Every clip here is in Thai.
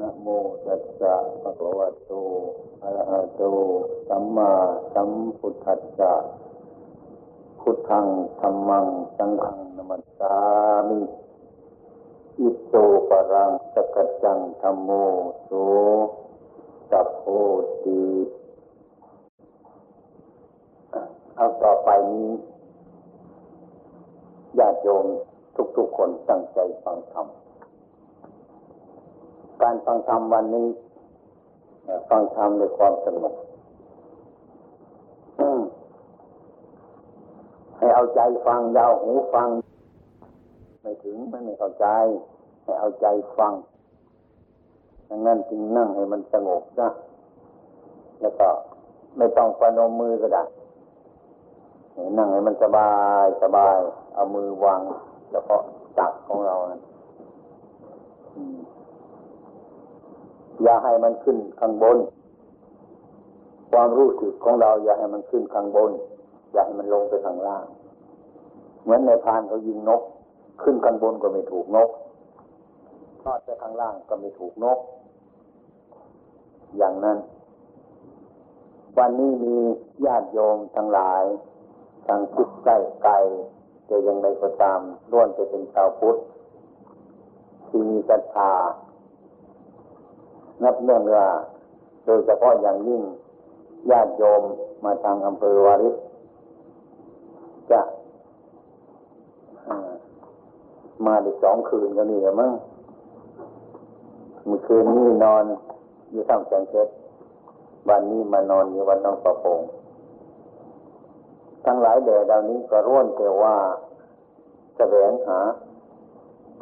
นะโมตัสสะภะคะวะโต อะระหะโต สัมมาสัมพุทธัสสะ พุทธังธรรมัง สังฆังนมัสสามิอิโตปรังสกัจจังธรรมโมโสสัพโพติเอาต่อไปนี้ญาติโยมทุกๆคนตั้งใจฟังธรรม การฟังธรรมวันนี้ฟังธรรมด้วยความสงบให้เอาใจฟังยาวหูฟัง ไม่ถึงไม่ไม่เข้าใจ ให้เอาใจฟังดังนั้นจึงนั่งให้มันสงบนะแล้วก็ไม่ต้องประนมมือก็ได้นั่งให้มันสบายสบาย เอามือวางเฉพาะตักของเรานะ อย่าให้มันขึ้นข้างบน ความรู้สึกของเราอย่าให้มันขึ้นข้างบน อย่าให้มันลงไปข้างล่าง เหมือนในพานเขายิงนก ขึ้นข้างบนก็ไม่ถูกนกทอดไปข้างล่างก็ไม่ถูกนก อย่างนั้น วันนี้มีญาติโยมทั้งหลายทางคิดใกล้ไกลจะยังไงก็ตามล้วนจะเป็นชาวพุทธที่มีศรัทธา นับเนื่องว่าโดยเฉพาะอย่างยิ่งญาติโยมมาทางอำเภอวาริศจะมาได้สองคืนก็นี่แหละมั้งเมื่อคืนนี้นอนอยู่ท่ามแสงเพชรวันนี้มานอนอยู่วัดน้องประพงทั้งหลายแด่ดาวนี้ก็ร่วนแต่ว่าแสวงหา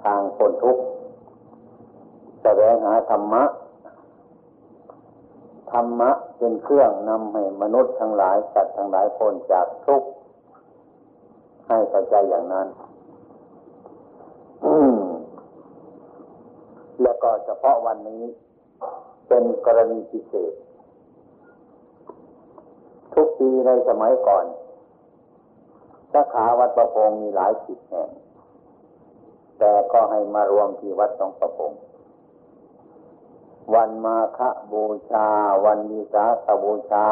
ทางพ้นทุกข์แสวงหาธรรมะ ธรรมะเป็นเครื่องนำให้มนุษย์ทั้งหลายสัตว์ทั้งหลายพ้นจากทุกข์ให้เข้าใจอย่างนั้นแล้วก็เฉพาะวันนี้ เป็นกรณีพิเศษ ทุกปีในสมัยก่อนสาขาวัดประพงมีหลายสิบแห่ง แต่ก็ให้มารวมที่วัดตองประพง วันมาฆบูชา วันวิสาขบูชา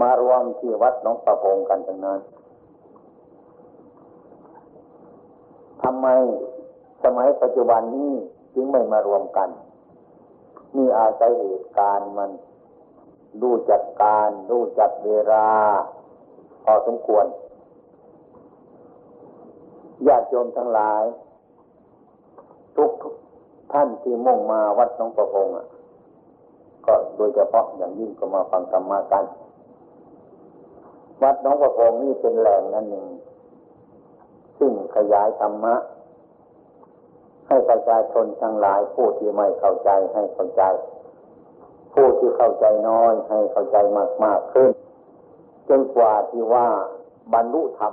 มารวมที่วัดน้องประพงกันทั้งนั้นทำไมสมัยปัจจุบันนี้จึงไม่มารวมกันมีอาศัยเหตุการณ์มันรู้จักการรู้จักเวลาพอสมควรญาติโยมทั้งหลาย ท่านที่มุ่งมาวัดน้องประพงอะก็โดยเฉพาะอย่างยิ่งก็มาฟังธรรมากัน วัดน้องประพงนี่เป็นแหล่งนั่นหนึ่ง ซึ่งขยายธรรมะ ให้ประชาชนทั้งหลายผู้ที่ไม่เข้าใจให้เข้าใจ ผู้ที่เข้าใจน้อยให้เข้าใจมากมากขึ้นจนกว่าที่ว่าบรรลุธรรม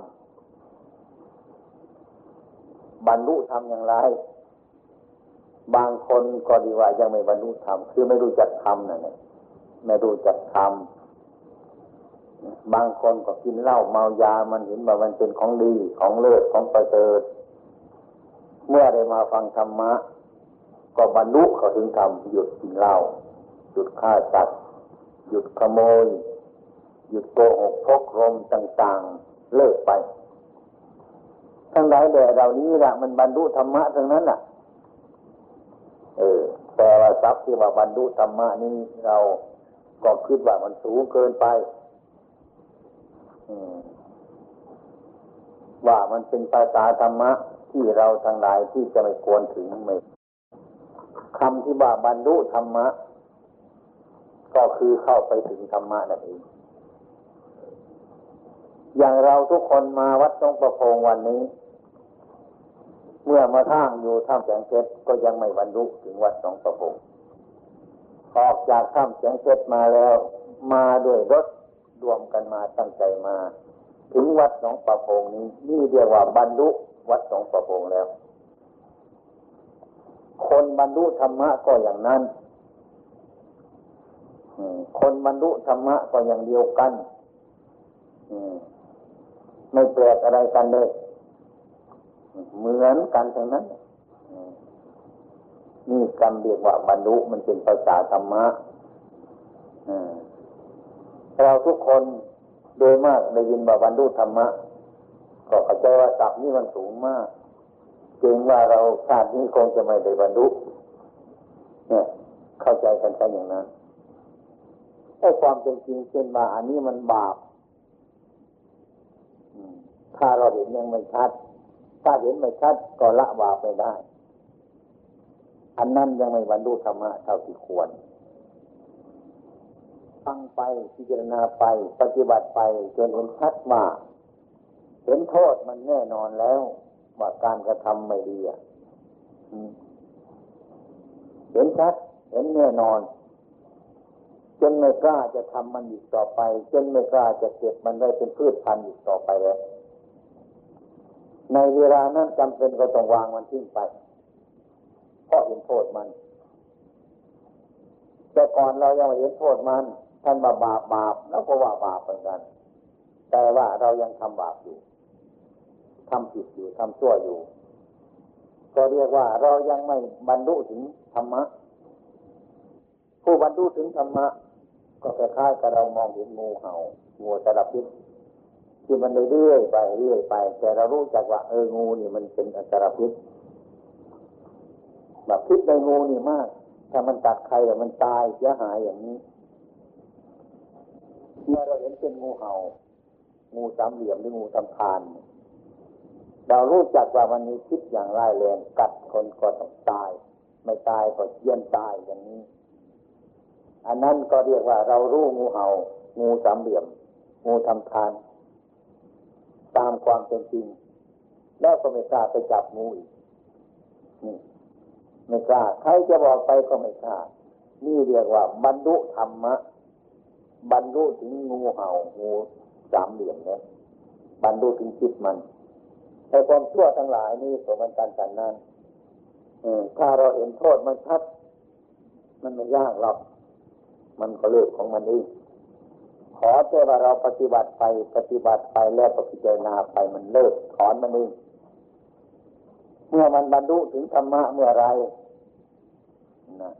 บรรลุธรรมอย่างไร บางคนก็ดีว่ายังไม่บรรลุธรรมคือไม่รู้จักธรรมนั่นเองไม่รู้จักธรรมบางคนก็กินเหล้าเมายามันเห็นว่ามันเป็นของดีของเลิศของประเสริฐเมื่อได้มาฟังธรรมะ ก็บรรลุเขาถึงธรรมหยุดกินเหล้าหยุดฆ่าสัตว์หยุดขโมย หยุดโกหกพกรมต่างๆ เลิกไป ทั้งหลายแด่เรานี้ละมันบรรลุธรรมะทั้งนั้นน่ะ เออแต่ว่าทรัพย์ที่ว่าบรรลุธรรมะนี้เราก็คิดว่ามันสูงเกินไปว่ามันเป็นภาษาธรรมะที่เราทั้งหลายที่จะไม่ควรถึงไม่คำที่ว่าบรรลุธรรมะ ก็คือเข้าไปถึงธรรมะนั่นเองอย่างเราทุกคนมาวัดตรงประพงวันนี้ เมื่อมาท่างอยู่ท่ามแสงเพชรก็ยังไม่บรรลุถึงวัดตรงประพงออกจากท่ามแสงเพชรมาแล้ว มาด้วยรถรวมกันมาตั้งใจมา ถึงวัดหนองประพงนี้นี่เรียกว่าบรรลุวัดหนองประพงแล้ว คนบรรลุธรรมะก็อย่างนั้นคนบรรลุธรรมะก็อย่างเดียวกันไม่แปลกอะไรกันเลย เหมือนกันทั้งนั้นนี่กำเรียกว่าบรรลุมันเป็นภาษาธรรมะเราทุกคนโดยมากได้ยินว่าบรรลุธรรมะ ก็เข้าใจว่าศัพท์นี้มันสูงมากเกรงว่าเราชาตินี้คงจะไม่ได้บรรลุเนี่ย เข้าใจกันแค่อย่างนั้นไอ้ความเป็นจริงเช่นว่าอันนี้มันบาปถ้าเราเห็นยังไม่ชัด ถ้าเห็นไม่ชัดก็ละบาปไม่ได้ อันนั้นยังไม่บรรลุธรรมะเท่าที่ควรฟังไปพิจารณาไป ปฏิบัติไปจนเห็นชัดว่าเห็นโทษมันแน่นอนแล้ว ว่าการกระทำไม่ดีอะเห็นชัดเห็นแน่นอนจนไม่กล้าจะทำมันอีกต่อไป จนไม่กล้าจะเก็บมันได้เป็นพืชพันธุ์อีกต่อไปแล้ว ในเวลานั้นจำเป็นก็ต้องวางมันทิ้งไป เพราะเห็นโทษมัน แต่ก่อนเรายังเห็นโทษมัน ท่านบาบาปบาปแล้วก็ว่าบาปเหมือนกัน แต่ว่าเรายังทำบาปอยู่ทำผิดอยู่ทำชั่วอยู่ ก็เรียกว่าเรายังไม่บรรลุถึงธรรมะ ผู้บรรลุถึงธรรมะ ก็คล้ายๆกับเรามองเห็นงูเห่างูสารพิษ ที่มันเรื่อยไปเรื่อยไป แต่เรารู้จักว่าเอองูนี่มันเป็นอันตรพิษแบบพิษในงูนี่มาก ถ้ามันตัดใครแล้วมันตายเสียหายอย่างนี้เมื่อเราเห็นเป็นงูเห่า งูสามเหลี่ยมหรืองูสำพานเรารู้จักว่ามันมีพิษอย่างร้ายแรงกัดคนก็ต้องตาย ไม่ตายก็เยี่ยนตายอย่างนี้ อันนั้นก็เรียกว่าเรารู้งูเห่า งูสามเหลี่ยม งูทำทาน ตามความเป็นจริง แล้วก็ไม่กล้าไปจับงูอีกนี่ไม่กล้าใครจะบอกไปก็ไม่กล้านี่เรียกว่า บรรลุธรรมะ บรรลุถึงงูเห่างูสามเหลี่ยมเนี่ยบรรลุถึงจิตมันแต่ความชั่วทั้งหลายนี่สมันการกันนั้นถ้าเราเห็นโทษมันชัด มันไม่ยากหรอก มันก็เลือกของมันเอง ขอแต่ว่าเราปฏิบัติไปปฏิบัติไปแล้วก็พิจารณาไปมันเลิกถอนมันเองเมื่อมันบรรลุถึงธรรมะเมื่อไรนะ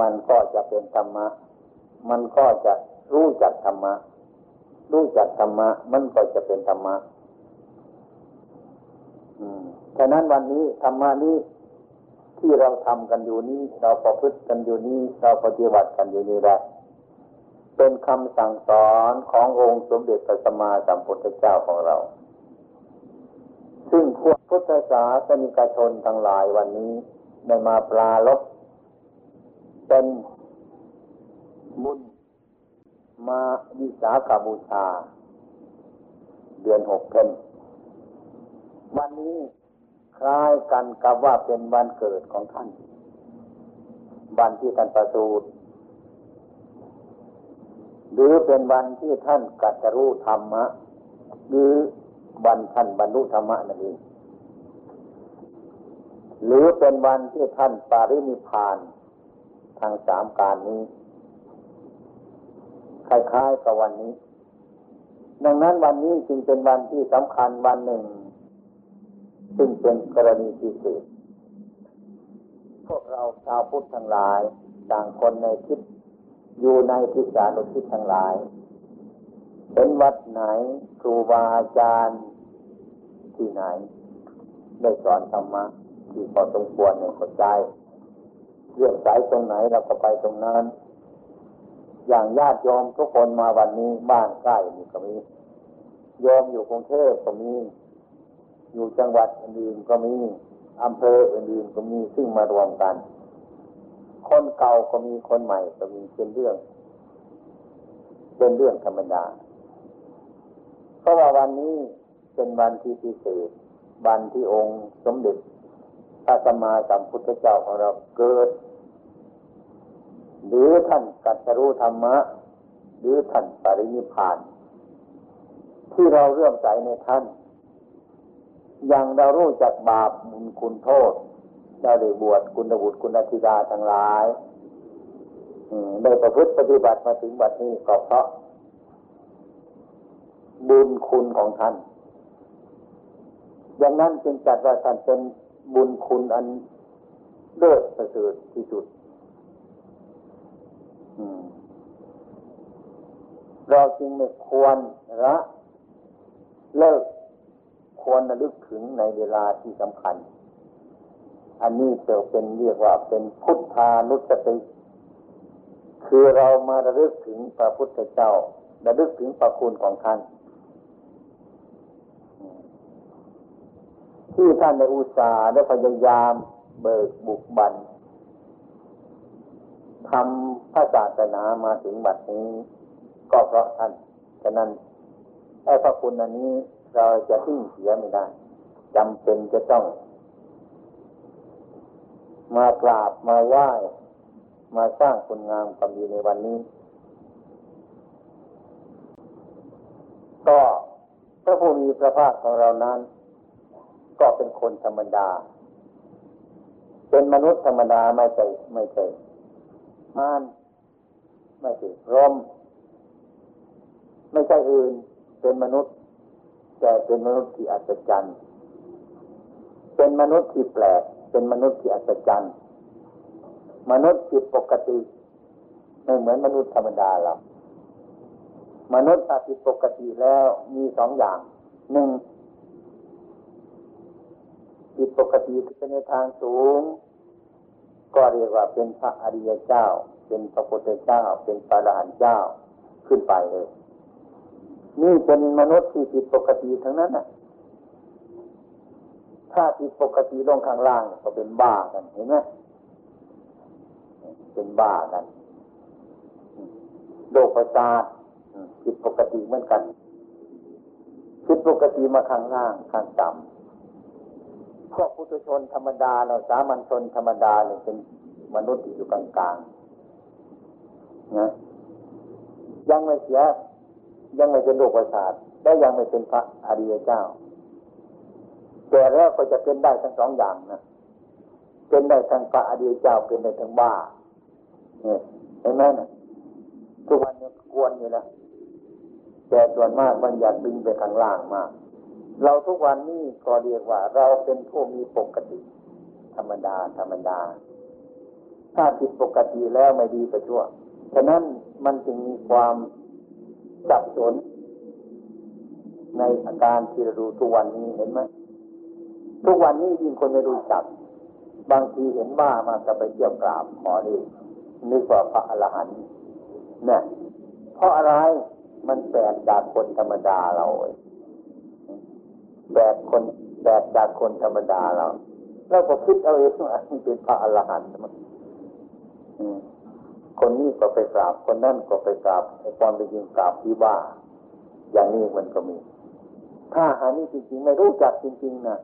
มันก็จะเป็นธรรมะ มันก็จะรู้จักธรรมะ รู้จักธรรมะ มันก็จะเป็นธรรมะอืมฉะนั้นวันนี้ธรรมะนี้ที่เราทำกันอยู่นี้ เราประพฤติกันอยู่นี้ เราปฏิบัติกันอยู่นี้แหละ เป็นคำสั่งสอนขององค์สมเด็จพระสัมมาสัมพุทธเจ้าของเรา ซึ่งพวกพุทธศาสนิกชนทั้งหลายวันนี้ได้มาปลาลบเป็นบุญมาวิสาขบูชา เดือนหกเพนวันนี้คล้ายกันกับว่าเป็นวันเกิดของท่าน วันที่ท่านประสูติ หรือเป็นวันที่ท่านกัตรู้ธรรมะหรือวันท่านบรรลุธรรมะนั่นเองหรือเป็นวันที่ท่านปารินิพานทางสามการนี้คล้ายๆกับวันนี้ ดังนั้นวันนี้จึงเป็นวันที่สำคัญวันหนึ่ง ซึ่งเป็นกรณีพิเศษพวกเราชาวพุทธทั้งหลาย ต่างคนในคิด อยู่ในทิศานุทิศทั้งหลายเป็นวัดไหนครูบาอาจารย์ที่ไหน ได้สอนธรรมะที่พอสมควรในหัวใจเรื่องสายตรงไหนเราก็ไปตรงนั้น อย่างญาติโยมทุกคนมาวันนี้บ้านใกล้นี่ก็มีโยมอยู่กรุงเทพก็มี อยู่จังหวัดอื่นก็มีอำเภออื่นก็มีซึ่งมารวมกัน คนเก่าก็มีคนใหม่ก็มีเป็นเรื่อง เป็นเรื่องธรรมดา เพราะว่าวันนี้เป็นวันที่พิเศษ วันที่องค์สมเด็จพระสัมมาสัมพุทธเจ้าของเราเกิด หรือท่านกัตรู้ธรรมะ หรือท่านปรินิพาน ที่เราเรื่อมใสในท่าน อย่างเรารู้จักบาปบุญคุณโทษ ได้ได้บวชคุณบุตรคุณธิดาทั้งหลายได้ประพฤติปฏิบัติมาถึงบัดนี้ก็เพราะบุญคุณของท่าน อย่างนั้นจึงจัดว่าท่านเป็นบุญคุณอันเลิศประเสริฐที่สุดเราจึงไม่ควรละเลิกควรระลึกถึงในเวลาที่สำคัญ อันนี้จะเป็นเรียกว่าเป็นพุทธานุสติ คือเรามาระลึกถึงพระพุทธเจ้าระลึกถึงพระคุณของท่านที่ท่านในอุตสาห์ได้พยายามเบิกบุกบันทำพระศาสนามาถึงบัดนี้ ก็เพราะท่านฉะนั้นไอ้พระคุณอันนี้เราจะทิ้งเสียไม่ได้จำเป็นจะต้อง มากราบมาไหว้มาสร้างคุณงามความดีในวันนี้ ก็พระผู้มีพระภาคของเรานั้น ก็เป็นคนธรรมดา เป็นมนุษย์ธรรมดาไม่ใช่ไม่ใช่มานไม่ใช่รมไม่ใช่อื่นเป็นมนุษย์ แต่เป็นมนุษย์ที่อัศจรรย์เป็นมนุษย์ที่แปลก เป็นมนุษย์ที่อัศจรรย์มนุษย์ผิดปกติไม่เหมือนมนุษย์ธรรมดาเรามนุษย์ถ้าผิดปกติแล้วมีสองอย่างหนึ่งผิดปกติคือในทางสูง ก็เรียกว่าเป็นพระอริยเจ้า เป็นพระพุทธเจ้า เป็นพระอรหันต์เจ้าขึ้นไปเลยนี่เป็นมนุษย์ที่ผิดปกติทั้งนั้นน่ะ ถ้าผิดปกติลงข้างล่างก็เป็นบ้ากันเห็นไหมเป็นบ้ากันโรคประสาทผิดปกติเหมือนกันผิดปกติมาข้างล่างข้างต่ำพวกพุทธชนธรรมดาเราสามัญชนธรรมดาเนี่ยเป็นมนุษย์อยู่กลางๆนะยังไม่เสียยังไม่เป็นโรคประสาทและยังไม่เป็นพระอริยเจ้า แต่แล้วก็จะเป็นได้ทั้งสองอย่างนะเป็นได้ทั้งพระอริยเจ้าเป็นได้ทั้งบ้าเนี่ยเห็นไหมนะทุกวันนี้กวนอยู่นะแต่ส่วนมากมันอยากดึงไปข้างล่างมาก เราทุกวันนี้ก็เรียกว่า เราเป็นผู้มีปกติ ธรรมดา ธรรมดา ถ้าผิดปกติแล้วไม่ดีไปชั่ว ฉะนั้นมันจึงมีความสับสนในอาการที่เราดูทุกวันนี้เห็นไหม ทุกวันนี้ยิ่งคนไม่รู้จัก บางทีเห็นว่ามาจะไปเที่ยวกราบขอดีนึกว่าพระอรหันต์เนี่ยเพราะอะไรมันแปลกจากคนธรรมดาเราแปลกคนแปลกจากคนธรรมดาเราเราก็คิดเอาเองว่าเป็นพระอรหันต์มันคนนี้ก็ไปกราบ คนนั่นก็ไปกราบไอ้ความเป็นจริงกราบที่บ้าอย่างนี้มันก็มี ถ้าอันนี้จริง ๆ ไม่รู้จักจริง ๆนะ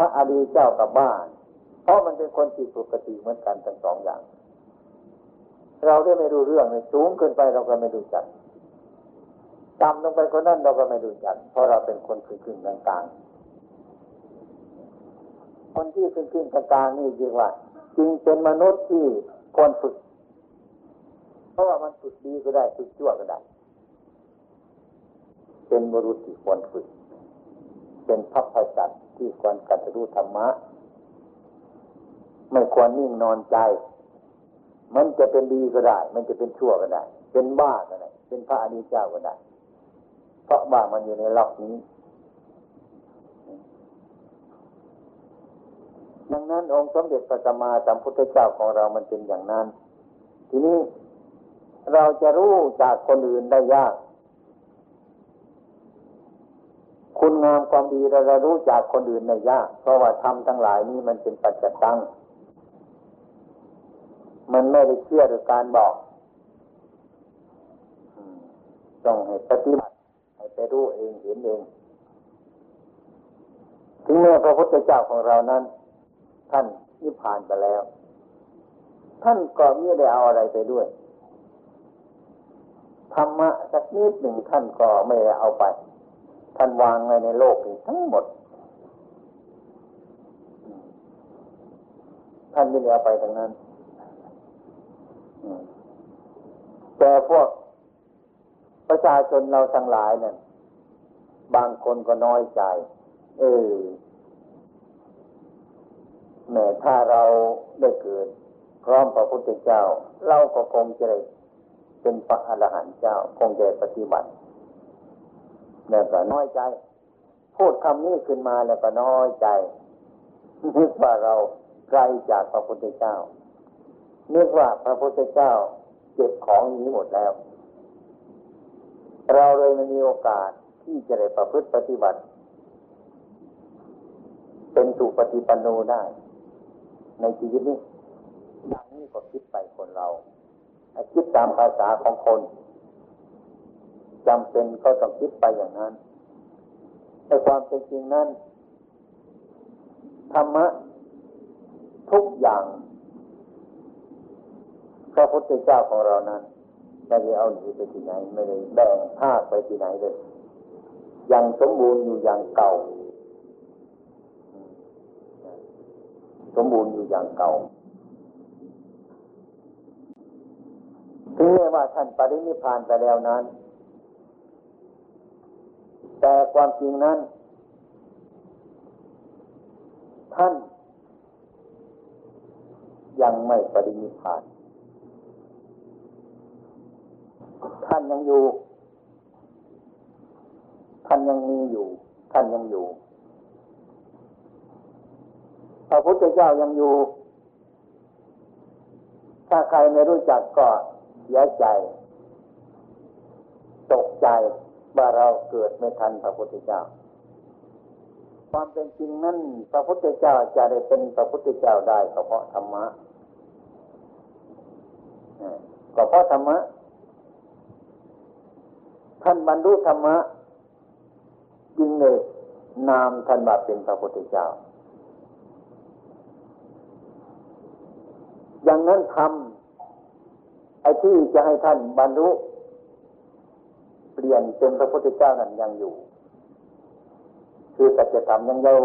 ระอริยเจ้ากับบ้าน เพราะมันเป็นคนจิตปกติเหมือนกันทั้งสองอย่าง เราได้ไม่รู้เรื่องเลยสูงขึ้นไปเราก็ไม่รู้จักต่ำลงไปคนนั้นเราก็ไม่รู้จัก เพราะเราเป็นคนขึ้นขึ้นกลางๆคนที่ขึ้นขึ้นกลางๆนี่จริงว่าจริงเป็นมนุษย์ที่ควรฝึก เพราะว่ามันฝึกดีก็ได้ฝึกชั่วก็ได้ เป็นบรุษที่ควรฝึก เป็นพัพพสัต ที่ควรกัตรู้ธรรมะ ไม่ควรนิ่งนอนใจ มันจะเป็นดีก็ได้ มันจะเป็นชั่วก็ได้ เป็นบ้าก็ได้ เป็นพระอริยเจ้าก็ได้ เพราะบ้ามันอยู่ในล็อกนี้ ดังนั้น องค์สมเด็จพระสัมมาสัมพุทธเจ้าของเรามันเป็นอย่างนั้น ทีนี้เราจะรู้จากคนอื่นได้ยาก คุณงามความดีเรารู้จากคนอื่นได้ยาก เพราะว่าทำทั้งหลายนี้มันเป็นปัจจตัง มันไม่ได้เชื่อโดยการบอกต้องให้ปฏิบัติให้ไปรู้เองเห็นเอง ถึงแม้พระพุทธเจ้าของเรานั้น ท่านนิพพานไปแล้ว ท่านก็ไม่ได้เอาอะไรไปด้วยธรรมะสักนิดหนึ่งท่านก็ไม่ได้เอาไป ท่านวางไว้ในโลกนี้ทั้งหมด ท่านไม่ได้เอาไปทั้งนั้นแต่พวกประชาชนเราทั้งหลายเนี่ยบางคนก็น้อยใจ เออแม้ถ้าเราได้เกิด พร้อมพระพุทธเจ้า เราก็คงจะได้เป็นพระอรหันต์เจ้า คงจะปฏิบัติ แล้วก็น้อยใจ พูดคำนี้ขึ้นมาแล้วก็น้อยใจ นึกว่าเราไกลจากพระพุทธเจ้า นึกว่าพระพุทธเจ้าเก็บของนี้หมดแล้ว เราเลยไม่มีโอกาสที่จะได้ประพฤติปฏิบัติ เป็นสุปฏิปันโนได้ ในชีวิตนี้อย่างนี้ก็คิดไปคนเรา คิดตามภาษาของคน จำเป็นก็ต้องคิดไปอย่างนั้นในความเป็นจริงนั้นธรรมะทุกอย่างพระพุทธเจ้าของเรานั้นไม่ได้เอาหนีไปที่ไหน ไม่ได้แบ่งภาคไปที่ไหนเลยยังสมบูรณ์อยู่อย่างเก่า สมบูรณ์อยู่อย่างเก่าถึงแม้ว่าท่านปรินิพานไปแล้วนั้น แต่ความจริงนั้น ท่านยังไม่ปรินิพาน ท่านยังอยู่ ท่านยังมีอยู่ ท่านยังอยู่ พระพุทธเจ้ายังอยู่ ถ้าใครไม่รู้จักก็เสียใจ ตกใจ ว่าเราเกิดไม่ทันพระพุทธเจ้า ความเป็นจริงนั้นพระพุทธเจ้าจะได้เป็นพระพุทธเจ้าได้ก็เพราะธรรมะก็เพราะธรรมะท่านบรรลุธรรมะจริงเลยนามท่านว่าเป็นพระพุทธเจ้า อย่างนั้นทำไอ้ที่จะให้ท่านบรรลุ เปลี่ยนเป็นพระพุทธเจ้านั้นยังอยู่ คือสัจธรรมยังอยู่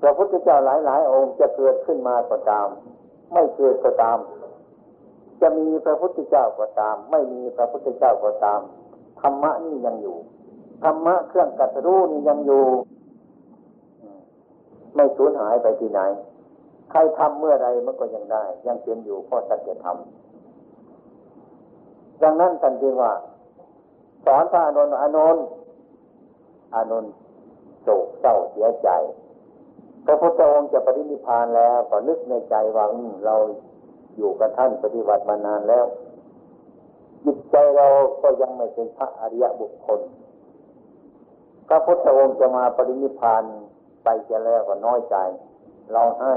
พระพุทธเจ้าหลาย ๆ องค์จะเกิดขึ้นมาก็ตาม ไม่เกิดก็ตาม จะมีพระพุทธเจ้าก็ตาม ไม่มีพระพุทธเจ้าก็ตามธรรมะนี่ยังอยู่ธรรมะเครื่องกัตรู้นี่ยังอยู่ ไม่สูญหายไปที่ไหน ใครทำเมื่อไรมันก็ยังได้ ยังเป็นอยู่เพราะสัจธรรม ดังนั้นท่านจึงว่า สอนพระอนุนอนุนอนุนโศกเศร้าเสียใจพระพุทธองค์จะปรินิพานแล้วก็นึกในใจว่าเราอยู่กับท่านปฏิบัติมานานแล้ว จิตใจเราก็ยังไม่เป็นพระอริยบุคคล พระพุทธองค์จะมาปรินิพานไปจะแล้วก็น้อยใจ เร้องไห้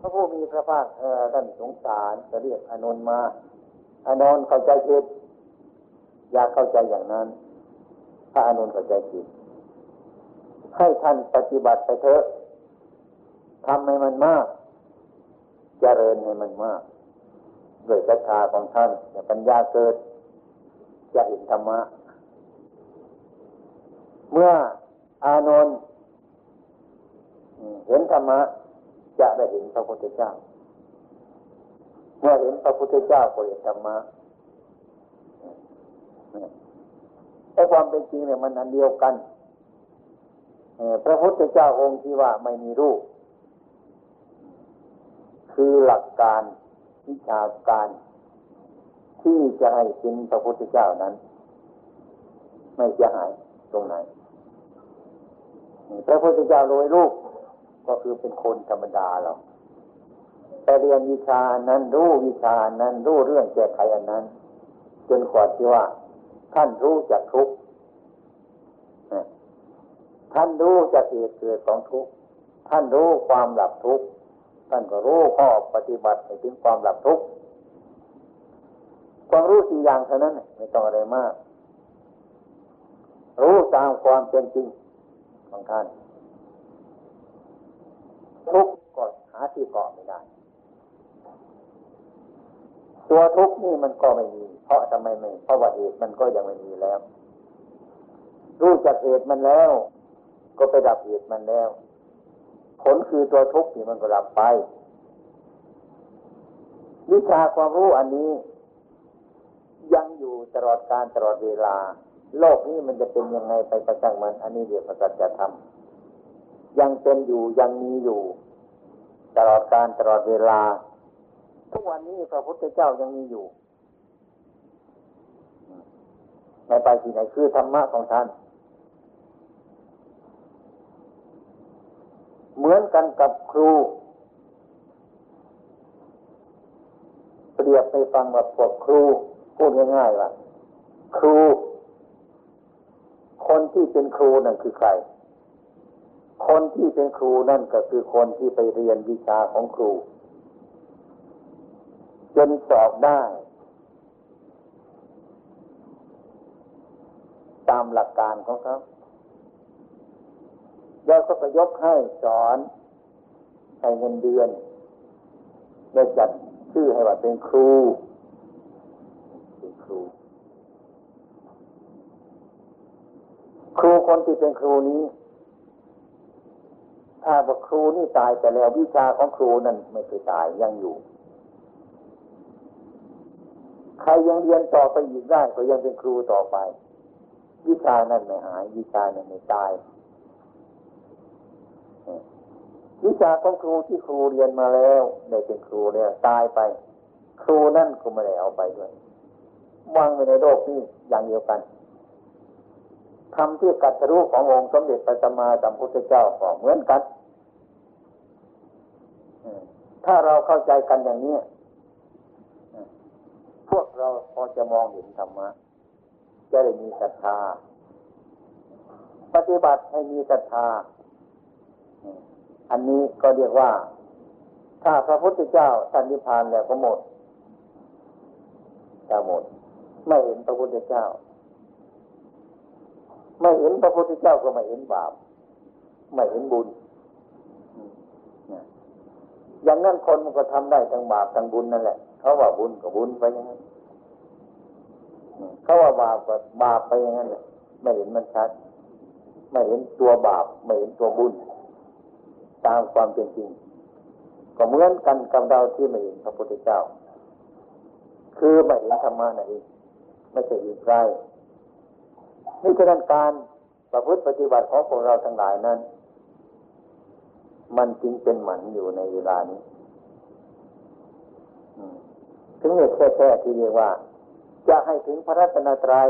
พระผู้มีพระภาคท่านสงสารจะเรียกอนนท์มา อนนท์เข้าใจผิดอยากเข้าใจอย่างนั้นพระอานนท์เข้าใจผิดให้ท่านปฏิบัติไปเถอะทำให้มันมากจเจริญให้มันมากด้วยศรัทธาของท่านอย่าปัญญาเกิด จะเห็นธรรมะ เมื่ออานนท์เห็นธรรมะ จะได้เห็นพระพุทธเจ้า เมื่อเห็นพระพุทธเจ้าก็เห็นธรรมะแต่ความเป็นจริงเนี่ยมันอันเดียวกันพระพุทธเจ้าองค์ที่ว่าไม่มีรูป คือหลักการวิชาการที่จะให้เป็นพระพุทธเจ้านั้น ไม่จะหายตรงไหนพระพุทธเจ้าโดยรูปก็คือเป็นคนธรรมดาเรา แต่เรียนวิชานั้นรู้วิชานั้นรู้เรื่องแก้ไขอันนั้น จนขวดที่ว่า ท่านรู้จักทุกท่านรู้จะเหตุเกิดของทุกท่านรู้ความหลับทุกท่านก็รู้ข้อปฏิบัติถึงความหลับทุกความรู้สี่อย่างเท่านั้นไม่ต้องอะไรมาก รู้ตามความเป็นจริงของท่านทุกข์ก็หาที่เกาะไม่ได้ ตัวทุกข์นี่มันก็ไม่มี เพราะทำไมไม่ เพราะว่าเหตุมันก็ยังไม่มีแล้ว รู้จักเหตุมันแล้ว ก็ไปดับเหตุมันแล้ว ผลคือตัวทุกข์นี่มันก็ดับไป วิชาความรู้อันนี้ ยังอยู่ตลอดการตลอดเวลา โลกนี้มันจะเป็นยังไงไปประจังมัน อันนี้เรียกว่าสัจธรรมยังเป็นอยู่ยังมีอยู่ ตลอดการตลอดเวลา ทุกวันนี้พระพุทธเจ้ายังมีอยู่ไม่ไปที่ไหนคือธรรมะของท่าน เหมือนกันกับครู เปรียบไปฟังว่าพวกครู พูดง่ายๆว่าครู คนที่เป็นครูนั่นคือใคร คนที่เป็นครูนั่นก็คือคนที่ไปเรียนวิชาของครู จนสอบได้ ตามหลักการของเขาแล้วก็ไปยกให้สอนให้เงินเดือนได้จัดชื่อให้ว่าเป็นครู เป็นครู ครูคนที่เป็นครูนี้ ถ้าว่าครูนี่ตายแต่แล้ววิชาของครูนั่นไม่เคยตายยังอยู่ ใครยังเรียนต่อไปอีกได้ก็ยังเป็นครูต่อไป วิชานั้นไม่หาย วิชานั้นไม่ตาย วิชาของครูที่ครูเรียนมาแล้วได้เป็นครูเนี่ยตายไป ครูนั่นก็ไม่ได้เอาไปด้วยวางไว้ในโลกนี้อย่างเดียวกันคำที่กัตรู้ขององค์สมเด็จพระสัมมาสัมพุทธเจ้าก็เหมือนกันถ้าเราเข้าใจกันอย่างนี้ พวกเราพอจะมองเห็นธรรมะจะได้มีศรัทธา ปฏิบัติให้มีศรัทธา อันนี้ก็เรียกว่า ถ้าพระพุทธเจ้าสันนิพพานแล้วก็หมดจะหมด ไม่เห็นพระพุทธเจ้า ไม่เห็นพระพุทธเจ้าก็ไม่เห็นบาป ไม่เห็นบุญ อย่างนั้นคนมันก็ทำได้ทั้งบาปทั้งบุญนั่นแหละเขาว่าบุญก็บุญไปอย่างนั้นเขาว่าบาปก็บาปไปอย่างนั้นแหละไม่เห็นมันชัด ไม่เห็นตัวบาป ไม่เห็นตัวบุญ ตามความเป็นจริง ก็เหมือนกันกับเราที่ไม่เห็นพระพุทธเจ้า คือไม่เห็นธรรมะนั่นเองไม่ใช่อื่นไกลนี่คือการประพฤติปฏิบัติของพวกเราทั้งหลายนั้น มันจริงเป็นหมันอยู่ในเวลานี้ถึงเหตุแท้ๆที่เรียกว่า จะให้ถึงพระรัตนตรยัย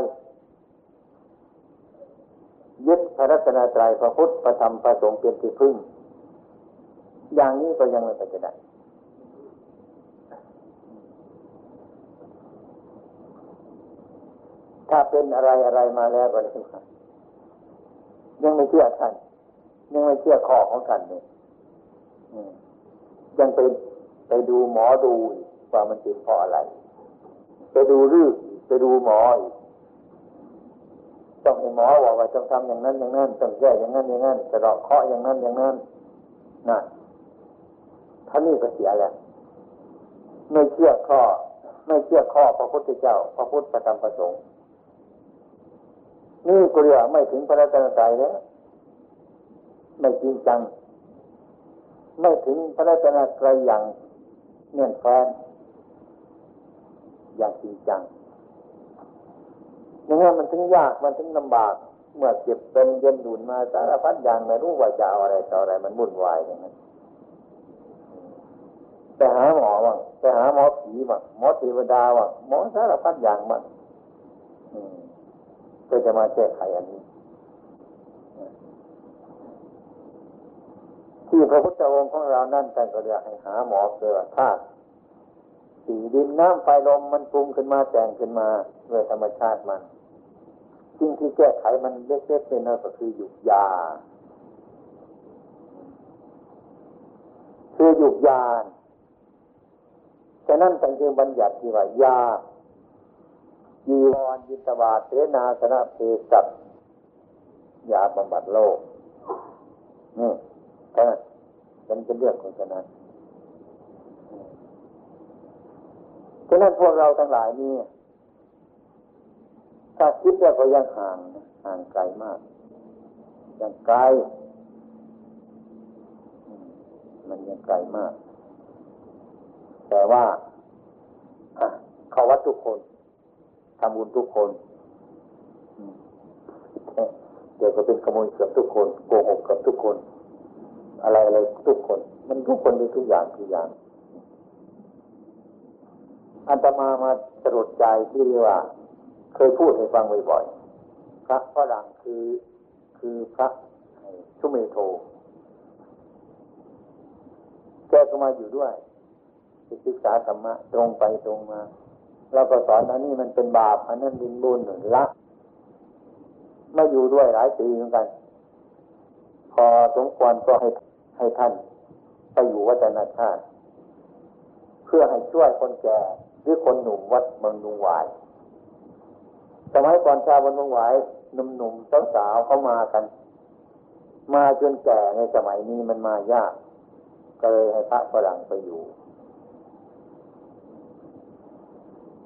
ยึดพระรัตนตรัยพระพุทธพระธรรมพระสงฆ์เป็นที่พึ่ง อย่างนี้ก็ยังไม่ไปจะได้ถ้าเป็นอะไรอะไรมาแล้วก็ได้ยังไม่เชื่อท่านยังไม่เชื่อข้อของท่านเนี่ย ยังไปไปดูหมอดูว่ามันเป็นเพราะอะไร ไปดูรื้อไปดูหมออีกต้องให้หมอบอกว่าต้องทำอย่างนั้น อย่างนั้นต้องแก้อย่างนั้นอย่างนั้นจะรอเคาะอย่างนั้นอย่างนั้นนะท่านี้ก็เสียแล้วไม่เชื่อข้อ ไม่เชื่อข้อพระพุทธเจ้า พระพุทธประธรรมประสงค์นี่ก็เรียกไม่ถึงพระรัตนตรัยแล้วไม่จริงจัง ไม่ถึงพระรัตนตรัยอย่างเนื่นแฟนอย่างจริงจังอย่างนี้มันถึงยากมันถึงลำบาก เมื่อเจ็บเป็นเย็นดุนมาสารพัดอย่างไม่รู้ว่าจะเอาอะไรต่ออะไรมันวุ่นวายอย่างนั้นไปหาหมอบ้างไปหาหมอผีบ้างหมอเทวดาบ้างหมอสารพัดอย่างบ้างเพื่อจะมาแก้ไขอันนี้ ที่พระพุทธองค์ของเรานั่นท่านก็เรียกให้หาหมอเกิดธาตุสีดินน้ำไฟลมมันปรุงขึ้นมาแต่งขึ้นมาด้วยธรรมชาติมันสิ่งที่แก้ไขมันเล็กๆเป็นน้อยก็คือหยุกยา คือหยุกยาฉะนั้นท่านจึงบัญญัติที่ว่ายาจีวรยินตบาเสนาสนะเพศัตยาบำบัดโลกนี่ ฉะนั้นเป็นเป็นเรื่องของฉะนั้นฉะนั้นพวกเราทั้งหลายนี่ถ้าคิดแล้วก็ยังห่างห่างไกลมากยังไกลมันยังไกลมาก แต่ว่าเขาวัดทุกคนทำบุญทุกคนเดี๋ยวก็เป็นขโมยเกือบทุกคน โกหกเกือบทุกคน อะไรอะไรทุกคน มันทุกคนมีทุกอย่างทุกอย่างอันตมามาสรุปใจที่เรียกว่า เคยพูดให้ฟังบ่อยๆพระฝรั่งคือคือพระชุเมโทแกก็มาอยู่ด้วยศึกษาธรรมะตรงไปตรงมาเราก็สอนอันนี้มันเป็นบาปอันนั้นเป็นบุญหนึ่งละไม่อยู่ด้วยหลายปีเหมือนกัน พอสมควรก็ให้ ให้ท่านไปอยู่วัฒนชาติ เพื่อให้ช่วยคนแก่หรือคนหนุ่มวัดเมืองนุงหวาย สมัยก่อนชาวบนนุงหวายหนุ่มๆสาวๆเขามากัน มาจนแก่ในสมัยนี้มันมายาก ก็เลยให้พระฝรั่งไปอยู่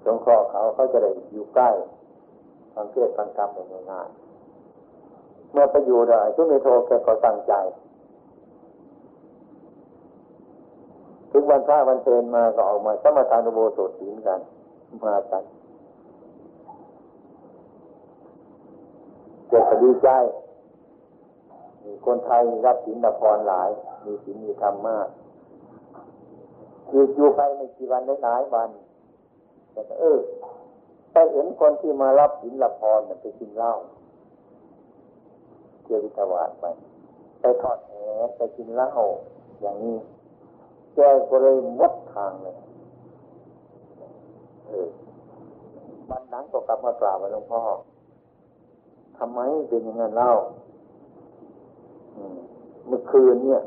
สงเคราะห์เขาเขาจะได้อยู่ใกล้ฟังเทศฟังธรรมได้ง่ายเมื่อไปอยู่ได้ทุกเมโทแกก็ตั้งใจ ทุกวันพระวันเพลมาก็ออกมาสมาทานอุโบสถศีลกัน มากันเกิดดีใจมีคนไทยรับศีลนพรหลาย มีศีลมีธรรมมากอยู่อยู่ไปในกี่วันได้หลายวันแต่เออไปเห็นคนที่มารับศีลละพรไปกินเหล้าเที่ยววิทวาดไปไปทอดแหไปกินเหล้าอย่างนี้ แกก็เลยวัดทางเลยเออวันหลังก็กลับมากราบหลวงพ่อทำไมเป็นอย่างนั้นเล่าเมื่อคืนเนี่ย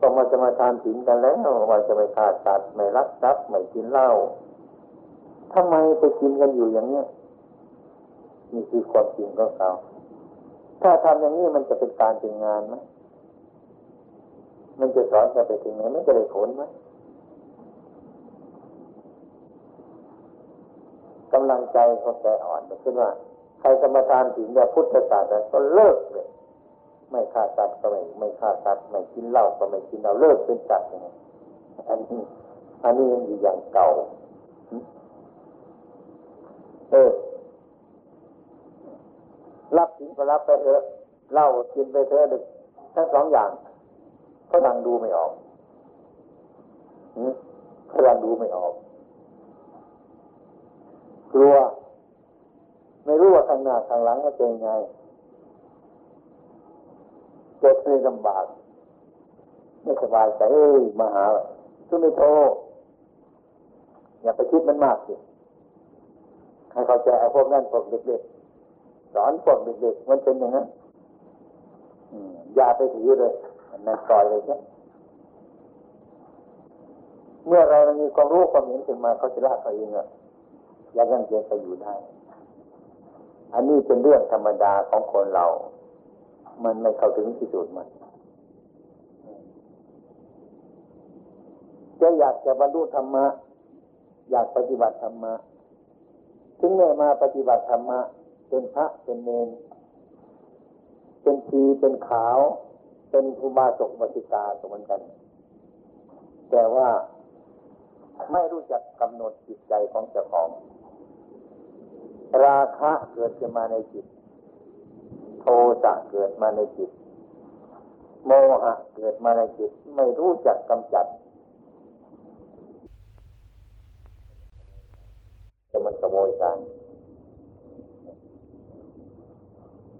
ก็มาจะมาทานศีลกันแล้วว่าจะไม่ขาดตัดไม่รักทรัพย์ไม่กินเหล้าทำไมไปกินกันอยู่อย่างเนี้ยนี่คือความจริงของเขาถ้าทำอย่างนี้มันจะเป็นการเป็นงานไหม มันจะสอนกันไปถึงไหนมันจะได้ผลไหมกำลังใจเขาแกอ่อนขึ้นว่า ใครจะมทานถึงแบบพุทธศาสนาก็เลิกเลยไม่ฆ่าสัตว์ก็ไม่ไม่ฆ่าสัตว์ไม่กินเหล้าก็ไม่กินเราเลิกเป็นจัดอย่างนี้อันนี้อันนี้ยังอยู่อย่างเก่าเออรับกินก็รับไปเถอะเหล้ากินไปเถอะดึกทั้งสองอย่าง เขาดังดูไม่ออกเขาดังดูไม่ออก กลัว ไม่รู้ว่าข้างหน้าข้างหลังจะเป็นไงเกิดเลยลำบากไม่สบายใจมาหาทุไม่โทอย่าไปคิดมันมากสิให้เขาใจเอาพวกนั้นพวกเด็กๆสอนพวกเด็กๆมันเป็นอย่างนั้นอย่าไปถือเลย นั่นปล่อยเลยใช่เมื่อเรามีความรู้ความเห็นขึ้นมาเขาจะละเขาเองอะยังยังเจไปอยู่ได้ อันนี้เป็นเรื่องธรรมดาของคนเรา มันไม่เข้าถึงที่สุดมันจะอยากจะบรรลุธรรมะ อยากปฏิบัติธรรมะ ถึงแม้มาปฏิบัติธรรมะ เป็นพระเป็นเนรเป็นทีเป็นขาว เป็นอุบาสกบสิกาเหมือนกัน แต่ว่าไม่รู้จักกำหนดจิตใจของเจ้าของ ราคะเกิดขึ้นมาในจิต โทสะเกิดมาในจิต โมหะเกิดมาในจิต ไม่รู้จักกำจัดจะมันขโมยกัน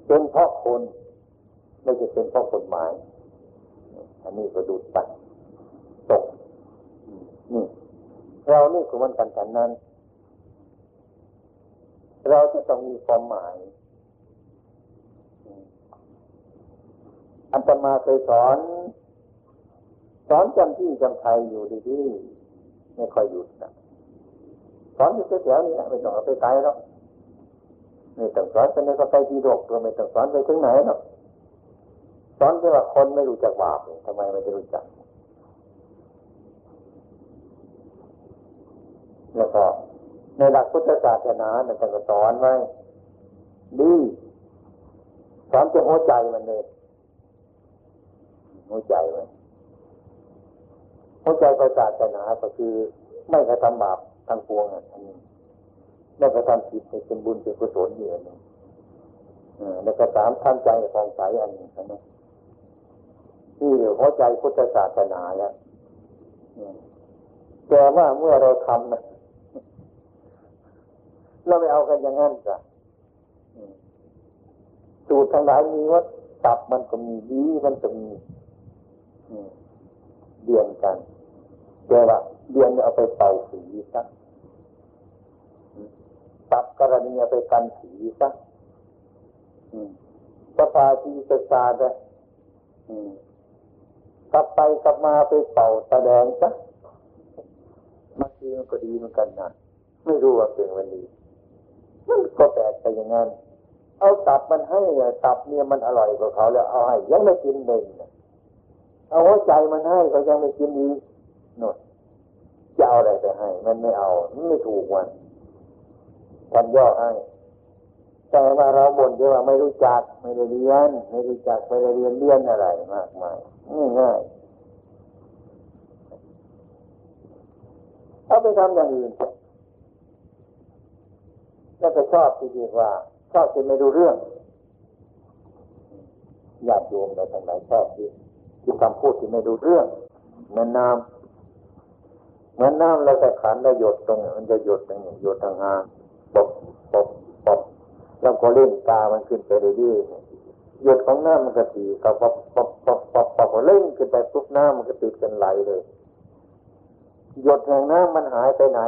เป็นเพราะคน ไม่ใช่เป็นเพราะกฎหมาย อันนี้ก็ดูตัดตกนี่เรานี่คือมันกันกันนั้น เราจะต้องมีความหมายอันตมาเคยสอน สอนจำที่จำไทยอยู่ดีๆไม่ค่อยหยุดนะสอนอยู่แถวๆนี้นะไม่ต้องเอาไปไกลหรอกไม่ต้องสอนไปในก็ไปที่โลกตัวไม่ต้องสอนไปถึงไหนหรอก สอนแค่ว่าคนไม่รู้จักบาปทำไมไม่รู้จัก แล้วก็ในหลักพุทธศาสนาเนี่ยท่านก็สอนไว้ดีสอนจะหัวใจมันเลยหัวใจมันหัวใจพระศาสนาก็คือ ไม่กระทำบาปทางปวงอันนี้ไม่กระทำผิดเป็นบุญเป็นกุศลอยู่อันนี้แล้วก็สามท่านใจฟองใสอันนี้ใช่ ไหมที่หัวใจพุทธศาสนาแล้วแต่ว่าเมื่อเราทำนะเราไม่เอากันอย่างนั้นจ้ะสูตรทั้งหลายมีว่าตับมันก็มีดีมันก็มีเดียนกันแต่ว่าเดียนเอาไปเป่าสีสักตับกรณีเอาไปกันสีสักสภาทีสซาด กลับไปกลับมาไปเป่าแสดงซะบางทีมันก็ดีเหมือนกันนะไม่รู้ว่าเป็นวันนี้มันก็แปลกไปอย่างนั้นเอาตับมันให้เนี่ยตับเนี่ยมันอร่อยกว่าเขาแล้วเอาให้ยังไม่กินเองเอาหัวใจมันให้ก็ยังไม่กินอีกนดจะเอาอะไรไปให้ มันไม่เอามันไม่ถูกวันกันย่อให้แต่ว่าเราบ่นที่ว่าไม่รู้จักไม่ได้เรียน ไม่รู้จักไม่ได้เรียนเรียนอะไรมากมาย ง่ายเอาไปทำอย่างอื่นแล้วก็ชอบที่เรียกว่า ชอบที่ไม่รู้เรื่องญาติโยมในทางไหนชอบที่ที่คำพูดที่ไม่รู้เรื่องเหมือนน้ำเหมือนน้ำเราแต่ขันเราหยดตรงมันจะหยดตรงนี้หยดทางหางปบปบปบแล้วก็เล่นตามันขึ้นไปเรื่อยๆ หยดของน้ำมันก็ตีเขาปบปบปบปบปบเล่นขึ้นไปปุ๊บน้ำมันก็ติดกันไหลเลย หยดแห่งน้ำมันหายไปไหน